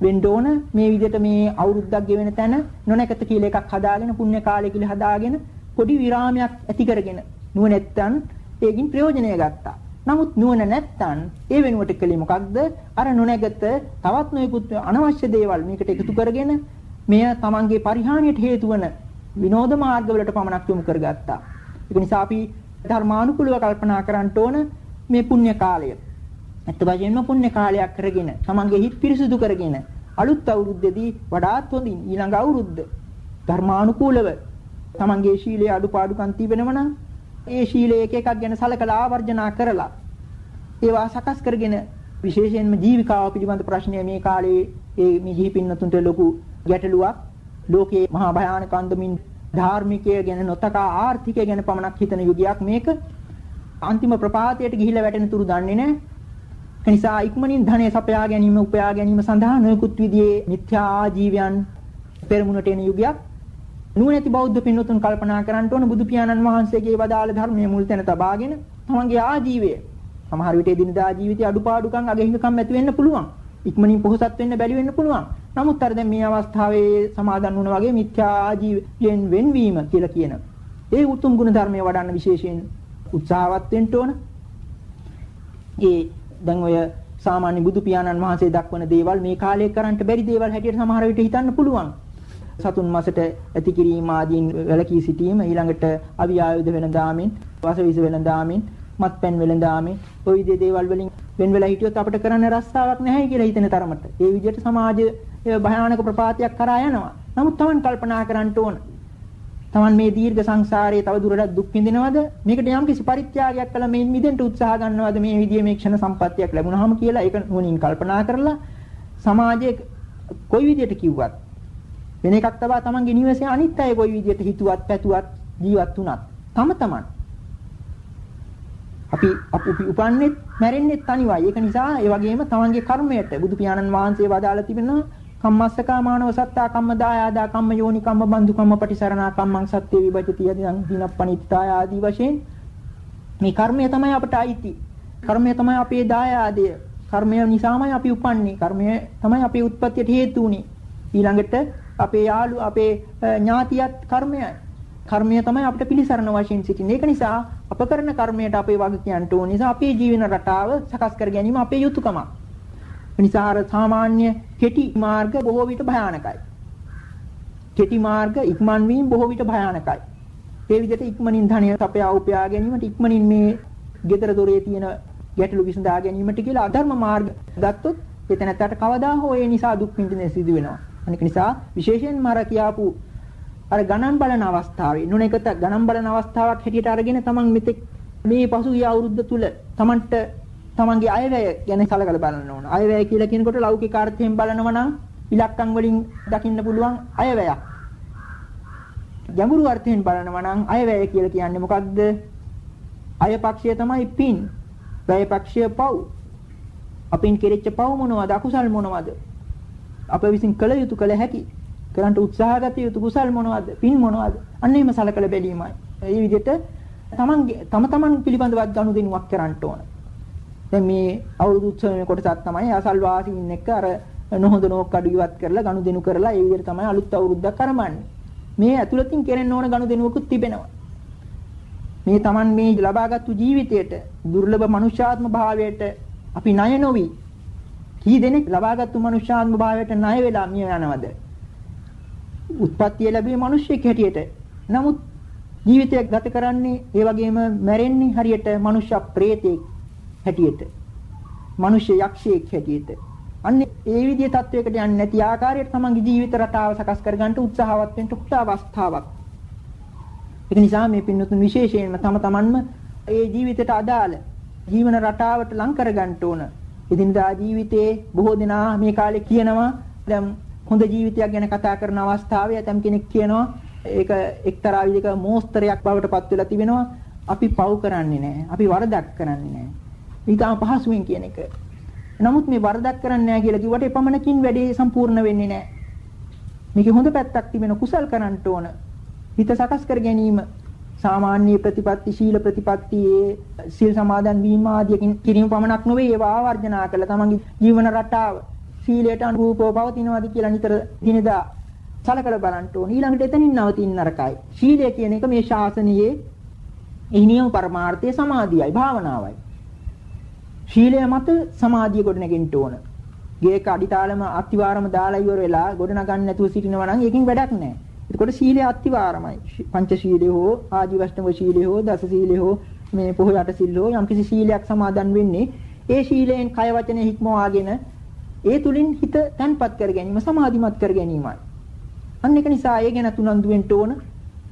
[SPEAKER 3] වෙන්න ඕන මේ විදිහට මේ අවුරුද්දක් ගෙවෙන තැන නොනැකත කියලා එකක් හදාගෙන පුණ්‍ය කාලය කියලා හදාගෙන පොඩි විරාමයක් ඇති කරගෙන නුවණැත්තන් ඒකින් ප්‍රයෝජනය ගත්තා. නමුත් නුවණ නැත්තන් ඒ වෙනුවට කළේ මොකක්ද? අර නොනැගත තවත් නොයෙකුත් අනවශ්‍ය දේවල් මේකට එකතු කරගෙන මෙය තමන්ගේ පරිහානියට හේතු වන විනෝද මාර්ගවලට පමණක් යොමු කරගත්තා. ඒක නිසා අපි ධර්මානුකූලව කල්පනා කරන්න ඕන මේ පුණ්‍ය කාලය. ඇත්ත වශයෙන්ම පුණ්‍ය කාලයක් කරගෙන තමන්ගේ හිත් පිරිසුදු කරගෙන අලුත් අවුරුද්දේදී වඩාත් හොඳින් ඊළඟ අවුරුද්ද ධර්මානුකූලව තමන්ගේ ශීලයේ අඩුපාඩුකම් තිබෙනව නම් ඒ ශීලයේ එක එකක් ගැන සලකලා ආවර්ජනා කරලා ඒවා සකස් කරගෙන විශේෂයෙන්ම ජීවිකාව පිළිබඳ ප්‍රශ්නය මේ කාලේ ඒ මේ ජීවි පින්නතුන්ට ලොකු ගැටලුවක් ලෝකයේ මහා භයානක අන්දමින් ධාර්මිකය ගැන නොතකා ආර්ථිකය ගැන පමණක් හිතන යුගයක් මේක අන්තිම ප්‍රපාතයට ගිහිලා වැටෙන තුරු දන්නේ නැහැ. ඒ නිසා ඉක්මනින් ධනෙ සපයා ගැනීම උපයා ගැනීම සඳහා නොයෙකුත් විදිහේ මිත්‍යා ආජීවයන් පෙරමුණට එන යුගයක්. නුවණැති බෞද්ධ පින්වතුන් කල්පනා කරන්න ඕන බුදු පියාණන් වහන්සේගේ වදාළ ධර්මයේ මුල් තැන තබාගෙන තමන්ගේ ආජීවය සමහර විට එදිනදා ජීවිතයේ අඩුපාඩුකම් අගහිඟකම් ඇති වෙන්න පුළුවන්. ඉක්මනින් පොහසත් වෙන්න බැරි වෙන්න පුළුවන්. නමුත් අර දැන් මේ අවස්ථාවේ සමාදන් වුණ වගේ මිත්‍යා ආජීවයෙන් වෙන්වීම කියලා කියන ඒ උතුම් ගුණ ධර්මයේ වඩන්න විශේෂයෙන් උත්සාහවත් වෙන්න ඕන. ඒ දැන් ඔය සාමාන්‍ය බුදු පියාණන් වහන්සේ දක්වන දේවල් මේ කාලේ කරන්න බැරි දේවල් හැටියට සමහර විට හිතන්න පුළුවන්. සතුන් මසට ඇති කිරීම ආදීන් වැළකී සිටීම ඊළඟට අවි ආයුධ වෙනදාමින් වසවිස වෙනදාමින් මත්පැන් වෙනදාමින් ওই විදිහේ දේවල් වලින් වෙන වෙලා හිටියොත් අපිට කරන්න රස්සාවක් නැහැ කියලා හිතෙන තරමට. ඒ විදිහට සමාජය භයානක ප්‍රපාතයක් කරා යනවා. නමුත් Taman කල්පනා කරන්න ඕන. Taman මේ දීර්ඝ සංසාරයේ තව දුරටත් දුක් විඳිනවද? මේකට යම් කිසි පරිත්‍යාගයක් කළා මේ මිදෙන්න උත්සාහ ගන්නවද? මේ විදිහේ මේ ක්ෂණ සම්පත්තියක් ලැබුණාම කියලා ඒක නුවණින් කල්පනා කරලා සමාජයේ කොයි විදිහට කිව්වත් වෙන එකක් තබා තමන්ගේ නිවසේ අනිත් අය කොයි විදිහට හිතුවත් පැතුවත් ජීවත් වුණත් තම තමන්. අපි අපි උපන්නෙත් මැරෙන්නෙත් තනිවයි. ඒක නිසා ඒ වගේම තමන්ගේ කර්මයට බුදු පියාණන් වහන්සේ වදාලා තිබෙනවා කම්මස්සකා මානව සත්තා කම්ම දායාදා කම්ම යෝනි කම්ම බන්දු කම්ම පටිසරණා කම්මං සත්‍ය විභජති යදින් දිනප්පනිත්තාය ආදී වශයෙන් මේ කර්මය තමයි අපට අයිති. කර්මය තමයි අපේ දායාදය. කර්මය නිසාමයි අපි උපන්නේ. කර්මය තමයි අපේ උත්පත්තියට හේතු වුනේ. ඊළඟට අපේ යාළු අපේ ඥාතියත් කර්මයයි. කර්මය තමයි අපිට පිළිසරණ වශයෙන් සිටින්නේ. ඒක නිසා අප කරන කර්මයට අපේ වග කියන්න ඕන නිසා අපේ ජීවන රටාව සකස් කර ගැනීම අපේ යුතුයකමක්. නිසා අර සාමාන්‍ය කෙටි මාර්ග බොහෝ විට භයානකයි. කෙටි මාර්ග ඉක්මන් වීම බොහෝ විට භයානකයි. ඒ විදිහට ඉක්මනින් ධනය අපේ උපයා ගැනීමට ඉක්මනින් මේ gedara dore තියෙන ගැටලු විසඳා ගැනීමට කියලා අධර්ම මාර්ග ගත්තොත් එතනට කවදා හෝ ඒ නිසා දුක් විඳින සිදු වෙනවා. අනික නිසා විශේෂයෙන්ම අර කියාපු අර ගණන් බලන අවස්ථාවේ නුනේකත ගණන් බලන අවස්ථාවක් හැටියට අරගෙන තමන් මෙතෙක් මේ පසුගිය අවුරුද්ද තුල තමන්ට තමන්ගේ අයවැය ගැන සලකලා බලන්න ඕන. අයවැය කියලා කියනකොට ලෞකික අර්ථයෙන් බලනවා නම් ඉලක්කම් වලින් දකින්න පුළුවන් අයවැයක්. ගැඹුරු අර්ථයෙන් බලනවා නම් අයවැය කියලා කියන්නේ මොකක්ද? අයපක්ෂය තමයි පින්. වැයපක්ෂය පව්. අපින් කෙරෙච්ච පව් මොනවද? අකුසල් මොනවද? අප විසින් කළ යුතු කළ හැකි කරන්ට උත්සාහගත යුතු කුසල් මොනවද? පින් මොනවද? අන්න එහෙම සලකලා බැලීමයි. මේ විදිහට තමන්ගේ තම තමන් පිළිබඳවත් ගනුදෙනුවක් කරන්න ඕන. දැන් මේ අවුරුදු උත්සවයේ කොටසක් තමයි අසල්වාසීන් එක්ක අර නොහොඳ නෝක් අඩු ඉවත් කරලා ගනුදෙනු කරලා ඒ විදිහට තමයි අලුත් අවුරුද්දක් කරමන්නේ. මේ ඇතුළතින් කෙරෙන්න ඕන ගනුදෙනුවකුත් තිබෙනවා. මේ Taman මේ ලබාගත්තු ජීවිතයට දුර්ලභ මනුෂ්‍යාත්ම භාවයට අපි ණය නොවි කී දෙනෙක් ලබාගත්තු මනුෂ්‍යාත්ම භාවයට ණය වෙලා මිය යනවද? උත්පත්තිය ලැබුවේ මිනිස්සෙක් හැටියට. නමුත් ජීවිතය ගත කරන්නේ ඒ වගේම මැරෙන්නේ හරියට මනුෂ්‍ය ප්‍රේතෙක් හැටියට. මනුෂ්‍ය යක්ෂයෙක් හැටියට. අන්න ඒ විදිහේ තත්වයකට යන්නේ නැති ආකාරයට තමන්ගේ ජීවිත රටාව සකස් කරගන්න උත්සාහවත් වෙන්න උත්සාහ අවස්ථාවක්. ඒක නිසා මේ පින්නතුන් විශේෂයෙන්ම තම තමන්ම ඒ ජීවිතයට අදාළ ජීවන රටාවට ලං කරගන්න ඕන. එදිනදා ජීවිතයේ බොහෝ දෙනා මේ කාලේ කියනවා දැන් හොඳ ජීවිතයක් ගැන කතා කරන අවස්ථාවේ ඇතම් කෙනෙක් කියනවා ඒක එක්තරා විදිහක මෝස්තරයක් බවට පත් වෙලා තිබෙනවා. අපි පව් කරන්නේ නැහැ. අපි වරදක් කරන්නේ නැහැ. ඊටම පහසුවෙන් කියන එක. නමුත් මේ වරදක් කරන්නේ නැහැ කියලා කිව්වට එපමණකින් වැඩේ සම්පූර්ණ වෙන්නේ නැහැ. මේකේ හොඳ පැත්තක් තිබෙන කුසල් කරන්න ඕන. හිත සකස් කර ගැනීම සාමාන්‍ය ප්‍රතිපත්ති ශීල ප්‍රතිපත්ති සීල් සමාදන් වීම ආදියකින් කිරීම පමණක් නොවේ ඒවා ආවර්ජනා කළ තමන්ගේ ජීවන රටාව සීලයට අනුරූපව පවතිනවාද කියලා නිතර දිනදා සලකලා බලන්න ඕන. ඊළඟට එතනින් නවතින්න නරකයි. ශීලය කියන එක මේ ශාසනයේ එහි නියම පරමාර්ථය සමාධියයි භාවනාවයි. ශීලය මත සමාධිය ගොඩනගෙන්න ඕන. ගේක අඩිතාලම අතිවාරම දාලා ඉවර වෙලා ගොඩනගන්න නැතුව සිටිනවා නම් ඒකෙන් වැඩක් නැහැ. එතකොට ශීලය අතිවාරමයි. පංච ශීලය හෝ ආජීවෂ්ටම ශීලය හෝ දස ශීලය හෝ මේ පොහොය අට සිල් හෝ යම්කිසි ශීලයක් සමාදන් වෙන්නේ ඒ ශීලයෙන් කය වචන හික්මවාගෙන ඒ තුලින් හිත තන්පත් කර ගැනීම සමාධිමත් කර ගැනීමයි. අන්න ඒක නිසා ඒ ගැන තුනන්දු වෙන්න ඕන.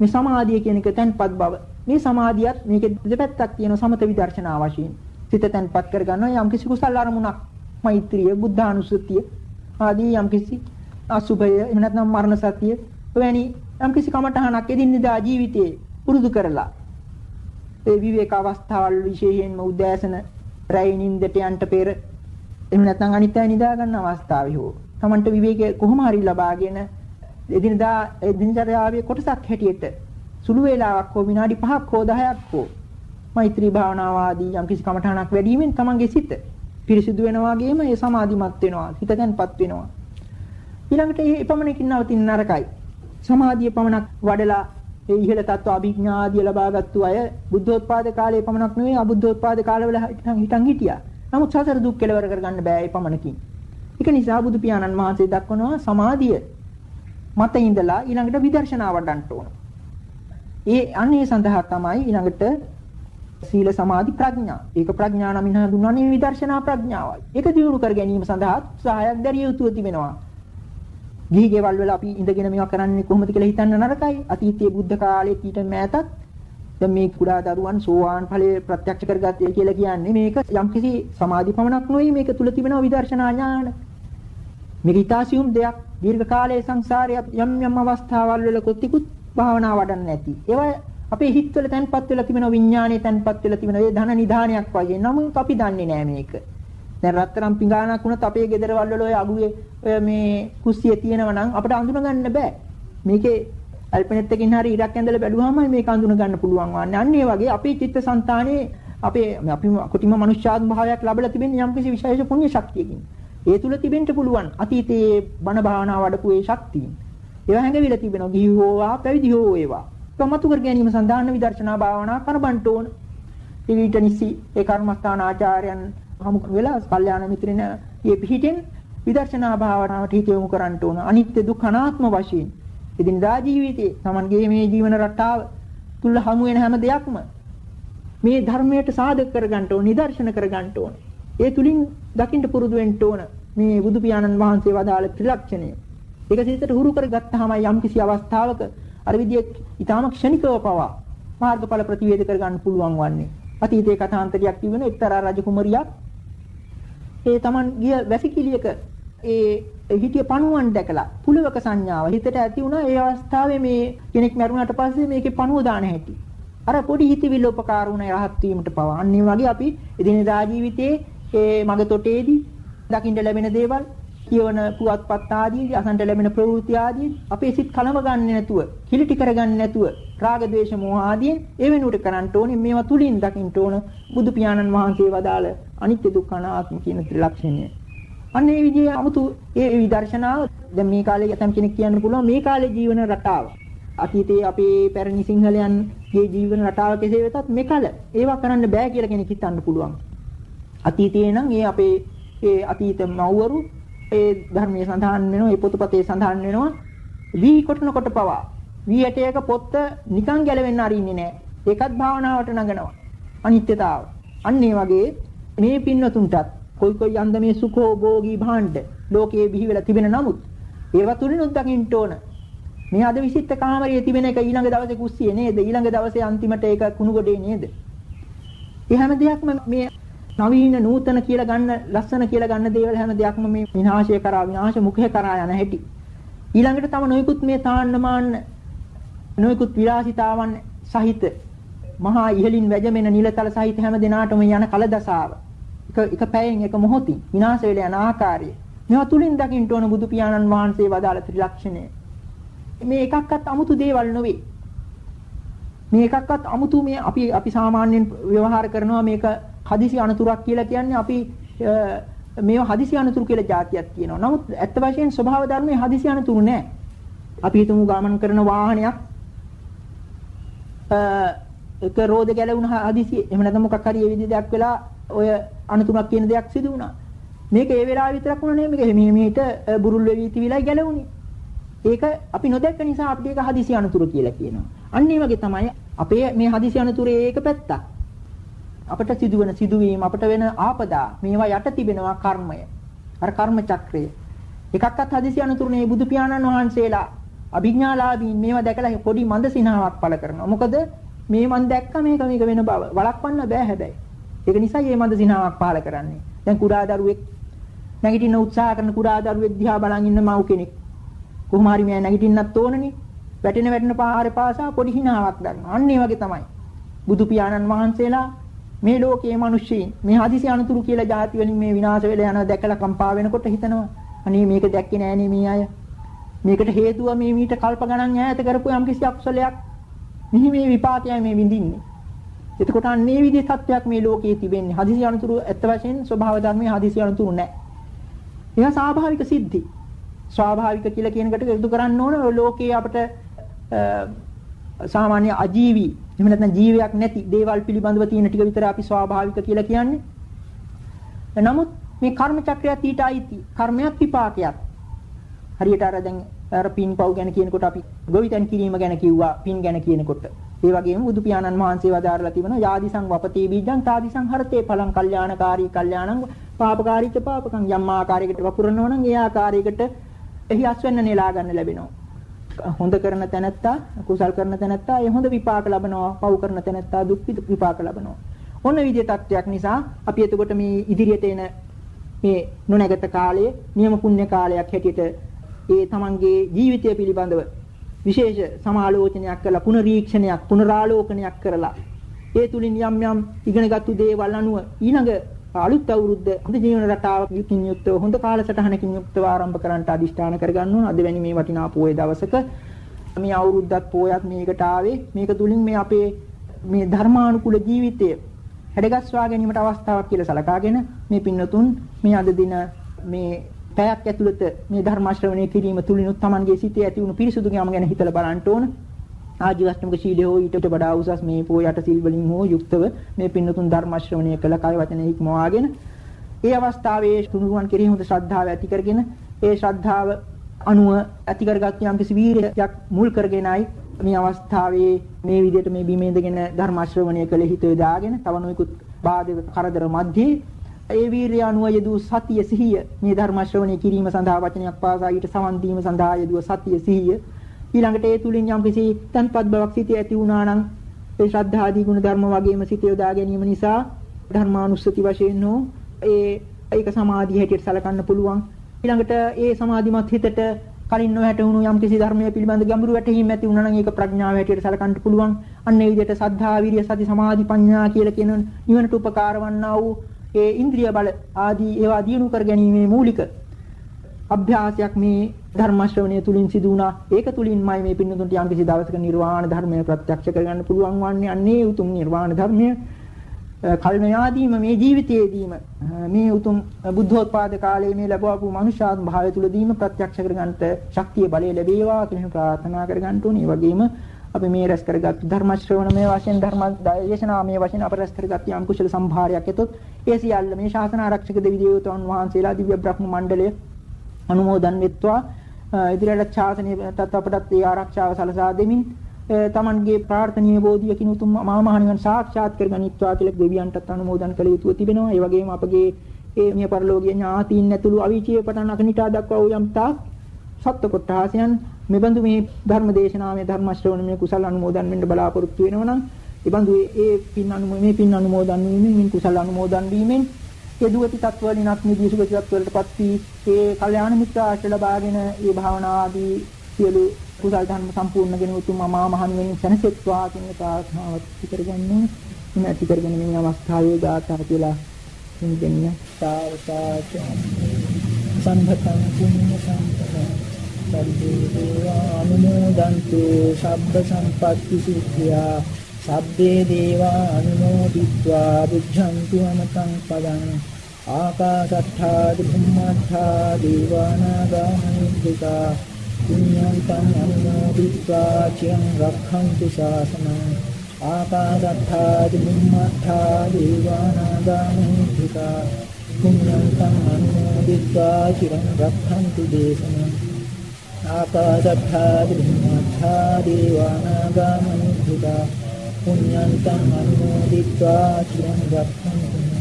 [SPEAKER 3] මේ සමාධිය කියන එක තන්පත් බව. මේ සමාධියත් මේකේ දෙපැත්තක් තියෙන සමත විදර්ශනා වශයෙන්. සිත තන්පත් කර ගන්නවා යම් කිසි කුසල අරමුණක්. මෛත්‍රිය, බුද්ධානුස්සතිය ආදී යම් කිසි අසුභය එහෙම නැත්නම් මරණ සතිය එවැනි යම් කිසි කමඨහනක් එදිනෙදා ජීවිතයේ පුරුදු කරලා ඒ විවේක අවස්ථාවල් විශේෂයෙන්ම උදෑසන රැයි නින්දට යන්න පෙර එහෙම නැත්නම් අනිත්‍ය නිදා ගන්න අවස්ථාවේ හෝ Tamanට විවේකය කොහොම හරි ලබාගෙන එදිනදා දිනචර්යාවේ කොටසක් හැටියට සුළු වේලාවක් හෝ විනාඩි 5ක් හෝ 10ක් හෝ මෛත්‍රී භාවනාව ආදී යම්කිසි කමඨහනක් වැඩිවීමෙන් තමන්ගේ සිත පිරිසිදු වෙනවා වගේම ඒ සමාධිමත් වෙනවා හිත දැන්පත් වෙනවා ඊළඟට මේ එපමණකින් නවතින නරකයි සමාධිය පමණක් වඩලා ඒ ඉහළ තත්ත්ව අභිඥා ආදී ලබාගත්තු අය බුද්ධෝත්පාද කාලයේ පමණක් නෙවෙයි අබුද්ධෝත්පාද කාලවල හිටන් හිටියා නමුත් සසර දුක් කෙලවර කරගන්න බෑ ඒ පමණකින්. ඒක නිසා බුදු පියාණන් වහන්සේ දක්වනවා සමාධිය මත ඉඳලා ඊළඟට විදර්ශනා වඩන්න ඕන. ඒ අන්නේ සඳහා තමයි ඊළඟට සීල සමාධි ප්‍රඥා. ඒක ප්‍රඥා නමින් හඳුන්වන්නේ විදර්ශනා ප්‍රඥාවයි. ඒක දියුණු කර ගැනීම සඳහා උත්සාහයක් දැරිය යුතුව තිබෙනවා. ගිහි ගෙවල් වල අපි ඉඳගෙන මේවා කරන්නේ කොහොමද කියලා හිතන්න නරකයි. අතීතයේ බුද්ධ කාලයේ ඊට මෑතත් දැන් මේ කුඩා දරුවන් සෝවාන් ඵලයේ ප්‍රත්‍යක්ෂ කරගත්තේ කියලා කියන්නේ මේක යම්කිසි සමාධි පමණක් නෙවෙයි මේක තුල තිබෙන විදර්ශනා ඥාන. මේක ඊතාසියුම් දෙයක් දීර්ඝ කාලයේ සංසාරයේ යම් යම් අවස්ථාවල් වල කොතිකුත් භාවනා වඩන්න නැති. ඒවා අපේ හිතවල තැන්පත් වෙලා තිබෙන විඥානයේ තැන්පත් වෙලා තිබෙන ඒ ධන නිධානයක් වගේ. නමුත් අපි දන්නේ නැහැ මේක. දැන් රත්තරන් පිඟානක් වුණත් අපේ ගෙදරවල වල ඔය අගුවේ ඔය මේ කුස්සියේ තියෙනවා නම් අපිට අඳුන ගන්න බෑ. මේකේ අල්පනෙත් එකකින් හරි ඉරක් ඇඳලා බැලුවාම මේක අඳුන ගන්න පුළුවන් වන්නේ. අන්න ඒ වගේ අපේ චිත්තසංතානයේ අපේ අපි කුටිම මනුෂ්‍යාත්ම භාවයක් ලැබලා තිබෙන යම්කිසි විශේෂ පුණ්‍ය ශක්තියකින්. ඒ තුල තිබෙන්න පුළුවන් අතීතයේ බණ භාවනා වඩපු ඒ ශක්තියින්. ඒවා හැඟවිලා තිබෙනවා. ගිහි හෝවා පැවිදි හෝ ඒවා. සමතු කර ගැනීම සඳහා විදර්ශනා භාවනා කරබන්ට ඕන. ඊට නිසි ඒ කර්මස්ථාන ආචාර්යයන් හමු වෙලා කල්යාණ මිත්‍රින මේ පිහිටෙන් විදර්ශනා භාවනාවට හිත යොමු කරන්න ඕන. අනිත්‍ය දුක්ඛ අනාත්ම වශයෙන් එදිනදා ජීවිතයේ Tamanගේ මේ ජීවන රටාව තුල හමු වෙන හැම දෙයක්ම මේ ධර්මයට සාධක කරගන්න ඕන නිදර්ශන කරගන්න ඕන. ඒ තුලින් දකින්න පුරුදු වෙන්න ඕන මේ බුදු පියාණන් වහන්සේ වදාළ ත්‍රිලක්ෂණය. ඒක සිතට හුරු කරගත්තාම යම් කිසි අවස්ථාවක අර විදිය ඊටාම ක්ෂණිකව පවා මාර්ගඵල ප්‍රතිවේද කරගන්න පුළුවන් වන්නේ. අතීතයේ කථාන්තරයක් තිබෙන එක්තරා රජ කුමරියක් ඒ Taman ගිය වැසිකිළියක ඒ හිටිය පණුවන් දැකලා පුලවක සංඥාව හිතට ඇති වුණා ඒ අවස්ථාවේ මේ කෙනෙක් මරුණාට පස්සේ මේකේ පණුව දාන හැටි. අර පොඩි හිතවිල්ල උපකාර වුණ රහත් වීමට පවා. අන්න වගේ අපි එදිනෙදා ජීවිතයේ ඒ මග තොටේදී දකින්න ලැබෙන දේවල් කියවන පුවත්පත් ආදී අසන්ට ලැබෙන ප්‍රවෘත්ති ආදී අපේ සිත් කලම ගන්න නැතුව කිලිටි කරගන්න නැතුව රාග ద్వේෂ මෝහ ආදී ඒ වෙනුවට කරන්න ඕනේ මේවා තුලින් දකින්න ඕන බුදු පියාණන් වහන්සේ වදාළ අනිත්‍ය දුක්ඛ අනාත්ම කියන ත්‍රිලක්ෂණය. අන්න ඒ විදිහේ 아무තු ඒ විදර්ශනාව දැන් මේ කාලේ යතම් කෙනෙක් කියන්න පුළුවන් මේ කාලේ ජීවන රටාව. අතීතයේ අපේ පැරණි සිංහලයන්ගේ ජීවන රටාව කෙසේ වෙතත් මෙකල ඒවා කරන්න බෑ කියලා කෙනෙක් හිතන්න පුළුවන්. අතීතයේ නම් ඒ අපේ ඒ අතීත මව්වරු ඒ ධර්මයේ සඳහන් වෙනවා ඒ පොතපතේ සඳහන් වෙනවා වී කොටනකොට පවා වී ඇටයක පොත්ත නිකන් ගැලවෙන්න අරින්නේ නැහැ. ඒකත් භාවනාවට නගනවා. අනිත්‍යතාව. අන්න ඒ වගේ මේ පින්නතුන්ටත් කොයි කොයි අන්දමේ සුඛෝ භෝගී භාණ්ඩ ලෝකයේ බිහි වෙලා තිබෙන නමුත් ඒවා තුලිනුත් දකින්න ඕන. මේ අද විසිට කාමරයේ තිබෙන එක ඊළඟ දවසේ කුස්සියේ නේද? ඊළඟ දවසේ අන්තිමට ඒක කුණු ගොඩේ නේද? ඒ හැම දෙයක්ම මේ නවීන නූතන කියලා ගන්න ලස්සන කියලා ගන්න දේවල් හැම දෙයක්ම මේ විනාශය කරා විනාශ මුඛය කරා යන හැටි. ඊළඟට තම නොයිකුත් මේ තාන්න මාන්න නොයිකුත් විලාසිතාවන් සහිත මහා ඉහලින් වැජමෙන නිලතල සහිත හැම දිනාටම යන කලදසාව. එක එක පැයෙන් එක මොහොතින් විනාශ වෙලා යන ආකාරය. මේවා තුලින් දකින්න ඕන බුදු පියාණන් වහන්සේ වදාළ ත්‍රිලක්ෂණය. මේ එකක්වත් 아무තු දේවල් නොවේ. මේ එකක්වත් 아무තු මේ අපි අපි සාමාන්‍යයෙන් ව්‍යවහාර කරනවා මේක හදිසි අනතුරක් කියලා කියන්නේ අපි මේව හදිසි අනතුරු කියලා જાතියක් කියනවා. නමුත් ඇත්ත වශයෙන් ස්වභාව ධර්මයේ හදිසි අනතුරු නෑ. අපි හිතමු ගමන් කරන වාහනයක් එක රෝද ගැලවුණ හදිසි එහෙම නැත්නම් මොකක් හරි ඒ විදිහ දෙයක් වෙලා ඔය අනතුරක් කියන දෙයක් සිදු වුණා. මේක ඒ වෙලාව විතරක් වුණා නෙමෙයි මේක මේ මේට බුරුල් වෙවි තිවිලා ගැලවුණේ. ඒක අපි නොදැක්ක නිසා අපිට ඒක හදිසි අනතුරු කියලා කියනවා. අන්න ඒ වගේ තමයි අපේ මේ හදිසි අනතුරේ ඒක පැත්තක්. අපට සිදුවන සිදුවීම් අපට වෙන ආපදා මේවා යට තිබෙනවා කර්මය. අර කර්ම චක්‍රය. එකක්වත් හදිසි අනුතුරුනේ බුදු පියාණන් වහන්සේලා අභිඥාලාභීන් මේවා දැකලා පොඩි මන්ද සිනහාවක් පළ කරනවා. මොකද මේ මන් දැක්ක මේක මේක වෙන බව. වළක්වන්න බෑ හැබැයි. ඒක නිසා මේ මන්ද සිනහාවක් පහල කරන්නේ. දැන් කුඩා දරුවෙක් නැගිටින්න උත්සාහ කරන කුඩා දරුවෙක් දිහා බලන් ඉන්න මව් කෙනෙක්. කොහොම හරි මෙයා නැගිටින්නත් ඕනනේ. වැටෙන වැටෙන පාරේ පාසා පොඩි හිනාවක් ගන්නවා. අන්න ඒ වගේ තමයි. බුදු පියාණන් වහන්සේලා මේ ලෝකයේ මිනිස්සුන් මේ හදිසි අනුතුරු කියලා જાති වලින් මේ විනාශ වෙලා යනවා දැකලා කම්පා වෙනකොට හිතනවා අනේ මේක දැක්කේ නෑනේ මේ අය. මේකට හේතුව මේ මීට කල්ප ගණන් ඈත කරපු යම්කිසි අකුසලයක්. මෙහි මේ විපාකයයි මේ විඳින්නේ. එතකොට අන්නේ විදිහේ තත්වයක් මේ ලෝකයේ තිබෙන්නේ. හදිසි අනුතුරු ඇත්ත වශයෙන් ස්වභාව ධර්මයේ හදිසි අනුතුරු නෑ. ඒවා ස්වාභාවික සිද්ධි. ස්වාභාවික කියලා කියන එකට එකතු කරන්න ඕන. ලෝකයේ අපිට සාමාන්‍ය අජීවී එහෙම නැත්නම් ජීවයක් නැති දේවල් පිළිබඳව තියෙන ටික විතර අපි ස්වාභාවික කියලා කියන්නේ. නමුත් මේ කර්ම චක්‍රයත් ඊට අයිති. කර්මයක් විපාකයක්. හරියට අර දැන් අර පින් පව් ගැන කියනකොට අපි ගොවිතැන් කිරීම ගැන කිව්වා පින් ගැන කියනකොට. ඒ වගේම බුදු පියාණන් වහන්සේ වදාරලා තිබෙනවා යාදිසං වපතේ බීජං තාදිසං හරතේ ඵලං කල්යාණකාරී කල්යාණං පාපකාරීච පාපකං යම් ආකාරයකට වපුරනවා නම් ඒ ආකාරයකට එහි අස්වැන්න නෙලා ගන්න ලැබෙනවා. හොඳ කරන තැනැත්තා කුසල් කරන තැනැත්තා ඒ හොඳ විපාක ලබනවා පව් කරන තැනැත්තා දුක් විපාක ලබනවා. ඔන්න විදිය තත්ත්වයක් නිසා අපි එතකොට මේ ඉදිරියට එන මේ නොනැගත කාලය නියම පුණ්‍ය කාලයක් හැටියට ඒ තමන්ගේ ජීවිතය පිළිබඳව විශේෂ සමාලෝචනයක් කරලා පුනරීක්ෂණයක් පුනරාලෝකනයක් කරලා ඒ තුලින් යම් යම් ඉගෙනගත්තු දේවල් අනුව ඊළඟ අලුත් අවුරුද්ද හොඳ ජීවන රටාවකින් යුක්තව හොඳ කාලසටහනකින් යුක්තව ආරම්භ කරන්නට අදිෂ්ඨාන කරගන්න ඕන. අද වැනි මේ වටිනා පොයේ දවසක මේ අවුරුද්දත් පොයත් මේකට ආවේ. මේක තුලින් මේ අපේ මේ ධර්මානුකූල ජීවිතය හැඩගස්වා ගැනීමට අවස්ථාවක් කියලා සලකාගෙන මේ පින්නතුන් මේ අද දින මේ පැයක් ඇතුළත මේ ධර්ම ශ්‍රවණය කිරීම තුලිනුත් Tamanගේ සිතේ ඇති වුණු පිරිසුදුකම ගැන හිතලා බලන්න ඕන. ආජීවශ්‍රමික ශීලයේ හෝ ඊට වඩා උසස් මේ පොයට සිල් වලින් හෝ යුක්තව මේ පින්නතුන් ධර්ම ශ්‍රවණය කළ කය වචනේ හික්මවාගෙන ඒ අවස්ථාවේ තුනුරුවන් කෙරෙහි හොඳ ශ්‍රද්ධාව ඇති කරගෙන ඒ ශ්‍රද්ධාව අනුව ඇති කරගත් යම් කිසි වීරියක් මුල් කරගෙනයි මේ අවස්ථාවේ මේ විදිහට මේ බිමේ ඉඳගෙන ධර්ම ශ්‍රවණය කළ හිත යොදාගෙන තව නොයෙකුත් බාධක කරදර මැද්දේ ඒ වීරිය අනුව යෙදූ සතිය සිහිය මේ ධර්ම ශ්‍රවණය කිරීම සඳහා වචනයක් පාසා ඊට සමන් දීම සඳහා යෙදුව සතිය සිහිය ඊළඟට ඒ තුලින් යම්කිසි තන්පත් බවක් සිටී ඇති වුණා නම් ඒ ශ්‍රද්ධා ආදී ගුණ ධර්ම වගේම සිට යොදා ගැනීම නිසා ධර්මානුස්සති වශයෙන් හෝ ඒ ඒක සමාධිය හැටියට සලකන්න පුළුවන්. ඊළඟට ඒ සමාධිමත් හිතට කලින් නොහැටුණු යම්කිසි ධර්මයේ පිළිබඳ ගැඹුරු වැටහීම් ඇති වුණා නම් ඒක ප්‍රඥාව හැටියට සලකන්න පුළුවන්. අන්න ඒ විදිහට සද්ධා විරිය සති සමාධි ප්‍රඥා කියලා කියන නිවනට උපකාර වන්නා වූ ඒ ඉන්ද්‍රිය බල ආදී ඒවා දිනු කර ගැනීමේ මූලික අභ්‍යාසයක් මේ ධර්ම ශ්‍රවණය තුලින් සිදු වුණා. ඒක තුලින්මයි මේ පින්නතුන්ට යම්කිසි දවසක නිර්වාණ ධර්මය ප්‍රත්‍යක්ෂ කරගන්න පුළුවන් වන්නේ. අන්නේ උතුම් නිර්වාණ ධර්මය කල් නොයාදීම මේ ජීවිතයේදීම මේ උතුම් බුද්ධෝත්පාද කාලයේ මේ ලැබවපු මනුෂ්‍යාත්ම භාවය තුලදීම ප්‍රත්‍යක්ෂ කරගන්නට ශක්තිය බලය ලැබේවා කියලා ප්‍රාර්ථනා කරගන්න ඕනේ. ඒ වගේම අපි මේ රැස් කරගත් ධර්ම ශ්‍රවණමය වශයෙන් ධර්ම දේශනාමය වශයෙන් අප රැස් කරගත් යම් කුසල සම්භාරයක් එතොත් ඒ සියල්ල මේ ශාසන ආරක්ෂක දෙවි දේවතාවුන් වහන්සේලා දිව්‍ය බ්‍රහ්ම මණ්ඩලය අනුමෝදන් වෙත්වා ඉදිරියට ශාසනයටත් අපටත් ඒ ආරක්ෂාව සලසා දෙමින් තමන්ගේ ප්‍රාර්ථනීය බෝධියකින් උතුම් මහා මහණිවන් සාක්ෂාත් කරගනිත්වා කියලා දෙවියන්ටත් අනුමෝදන් කළ යුතුව තිබෙනවා. ඒ වගේම අපගේ ඒ මිය පරලෝකීය ඥාතීන් ඇතුළු අවීචයේ පටන් අකනිටා දක්වා වූ යම් තාක් සත්ත්ව කොටහසයන් මෙබඳු මේ ධර්ම දේශනාවේ ධර්ම ශ්‍රවණමේ කුසල අනුමෝදන් වෙන්න බලාපොරොත්තු වෙනවා නම් එබඳු ඒ පින් අනුමෝදන් මේ පින් අනුමෝදන් වීමෙන් කුසල අනුමෝදන් වීමෙන් යදුවති තත්වලිනත් නිදී සුගති තත්වලටපත් වී ඒ කල්යාණ මිත්‍ර ආශ්‍රය ලබාගෙන ඒ භාවනා ආදී සියලු කුසල ධර්ම සම්පූර්ණ ගෙන උතුම් මහා මහණුවෙන් සැනසෙත්වා කියන ප්‍රාර්ථනාවත් පිටරගන්නේ. මේ ඇති කරගෙන මේ අවස්ථාවේ ගාථා කියලා හින්දෙන්න සාවකාච සම්භතං පුඤ්ඤ සම්පතං සබ්බේ දේවා අනුමෝදන්තු සබ්බ සම්පත්ති සිද්ධා සබ්බේ දේවා අනුමෝදිත්වා බුද්ධන්තු අමතං පදං. ආකාශත්ථාදි භුම්මත්ථා දීවානාගාමනිද්දිකා පුඤ්ඤන්තං අනුමෝදිत्वा චිරං රක්ඛන්තු ශාසනං ආකාශත්ථාදි භුම්මත්ථා දීවානාගාමනිද්දිකා පුඤ්ඤන්තං අනුමෝදිत्वा චිරං රක්ඛන්තු දේශනං ආකාශත්ථාදි භුම්මත්ථා දීවානාගාමනිද්දිකා පුඤ්ඤන්තං අනුමෝදිत्वा චිරං රක්ඛන්තු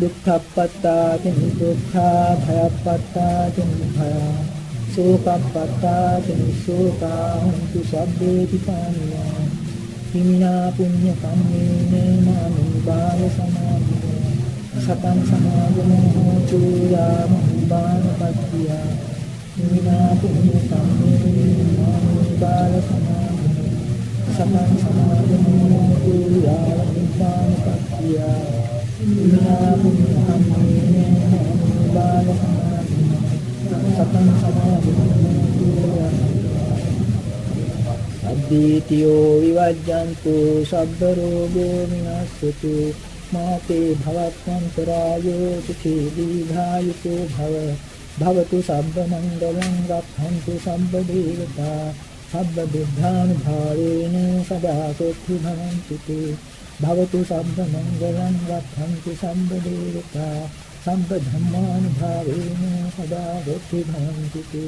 [SPEAKER 3] දුක්ඛප්පත්තා තින් දුක්ඛා භයප්පත්තා තින් භයා සෝකප්පත්තාති සෝකා හුන්තු සබ්බේති පානියා හිමිනා පුඤ්ඤ කම්මේන මාමි බාල සමාධිය සතං සමාගමෝ හෝතු යාම බානපත්තිය හිමිනා පුඤ්ඤ කම්මේන මාමි බාල සමාධිය සතං සමාගමෝ හෝතු යාම බානපත්තිය හිමිනා පුඤ්ඤ කම්මේන මාමි බාල සමාධිය සතං අද්විතියෝ විවජ්ජන්තු සබ්බ රෝගෝ විනස්සතු මාතේ භවත්වන්තරායෝ සුඛී දීඝායුකෝ භව භවතු සබ්බ මංගලං රක්ඛන්තු සම්බ දේවතා සබ්බ බුද්ධානුභාවේන සදා සොත්ති භවන්තු භවතු සබ්බ මංගලං රක්ඛන්තු සම්බ දේවතා සම්ප ධම්මානුභාවේන සදා බුද්ධි භවන්ති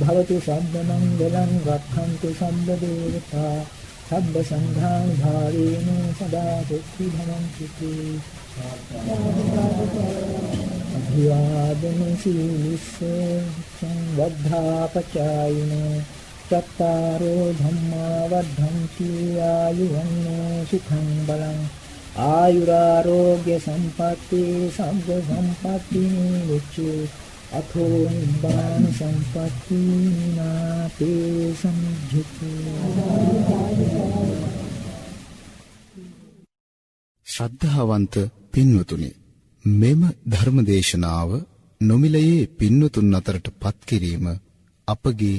[SPEAKER 3] භවතු සම්බ මංගලං රක්ඛන්තු සම්බ දේවතා සබ්බ සංඝානුභාවේන සදා බුද්ධි භවන්ති අභිවාදන සීලිස්ස සංවද්ධාපචායින චත්තාරෝ ධම්මා වද්ධන්ති ආයුවන්නෝ සුඛං බලං. ආයුරාරෝග්‍ය සම්පatti සම්බ සම්පatti නිච්චු අතෝ නිබ්බාන සම්පatti නාතේ සම්ජිතු.
[SPEAKER 1] ශ්‍රද්ධාවන්ත පින්වතුනි මෙම ධර්මදේශනාව නොමිලයේ පින්වතුන් අතරට පත් කිරීම අපගේ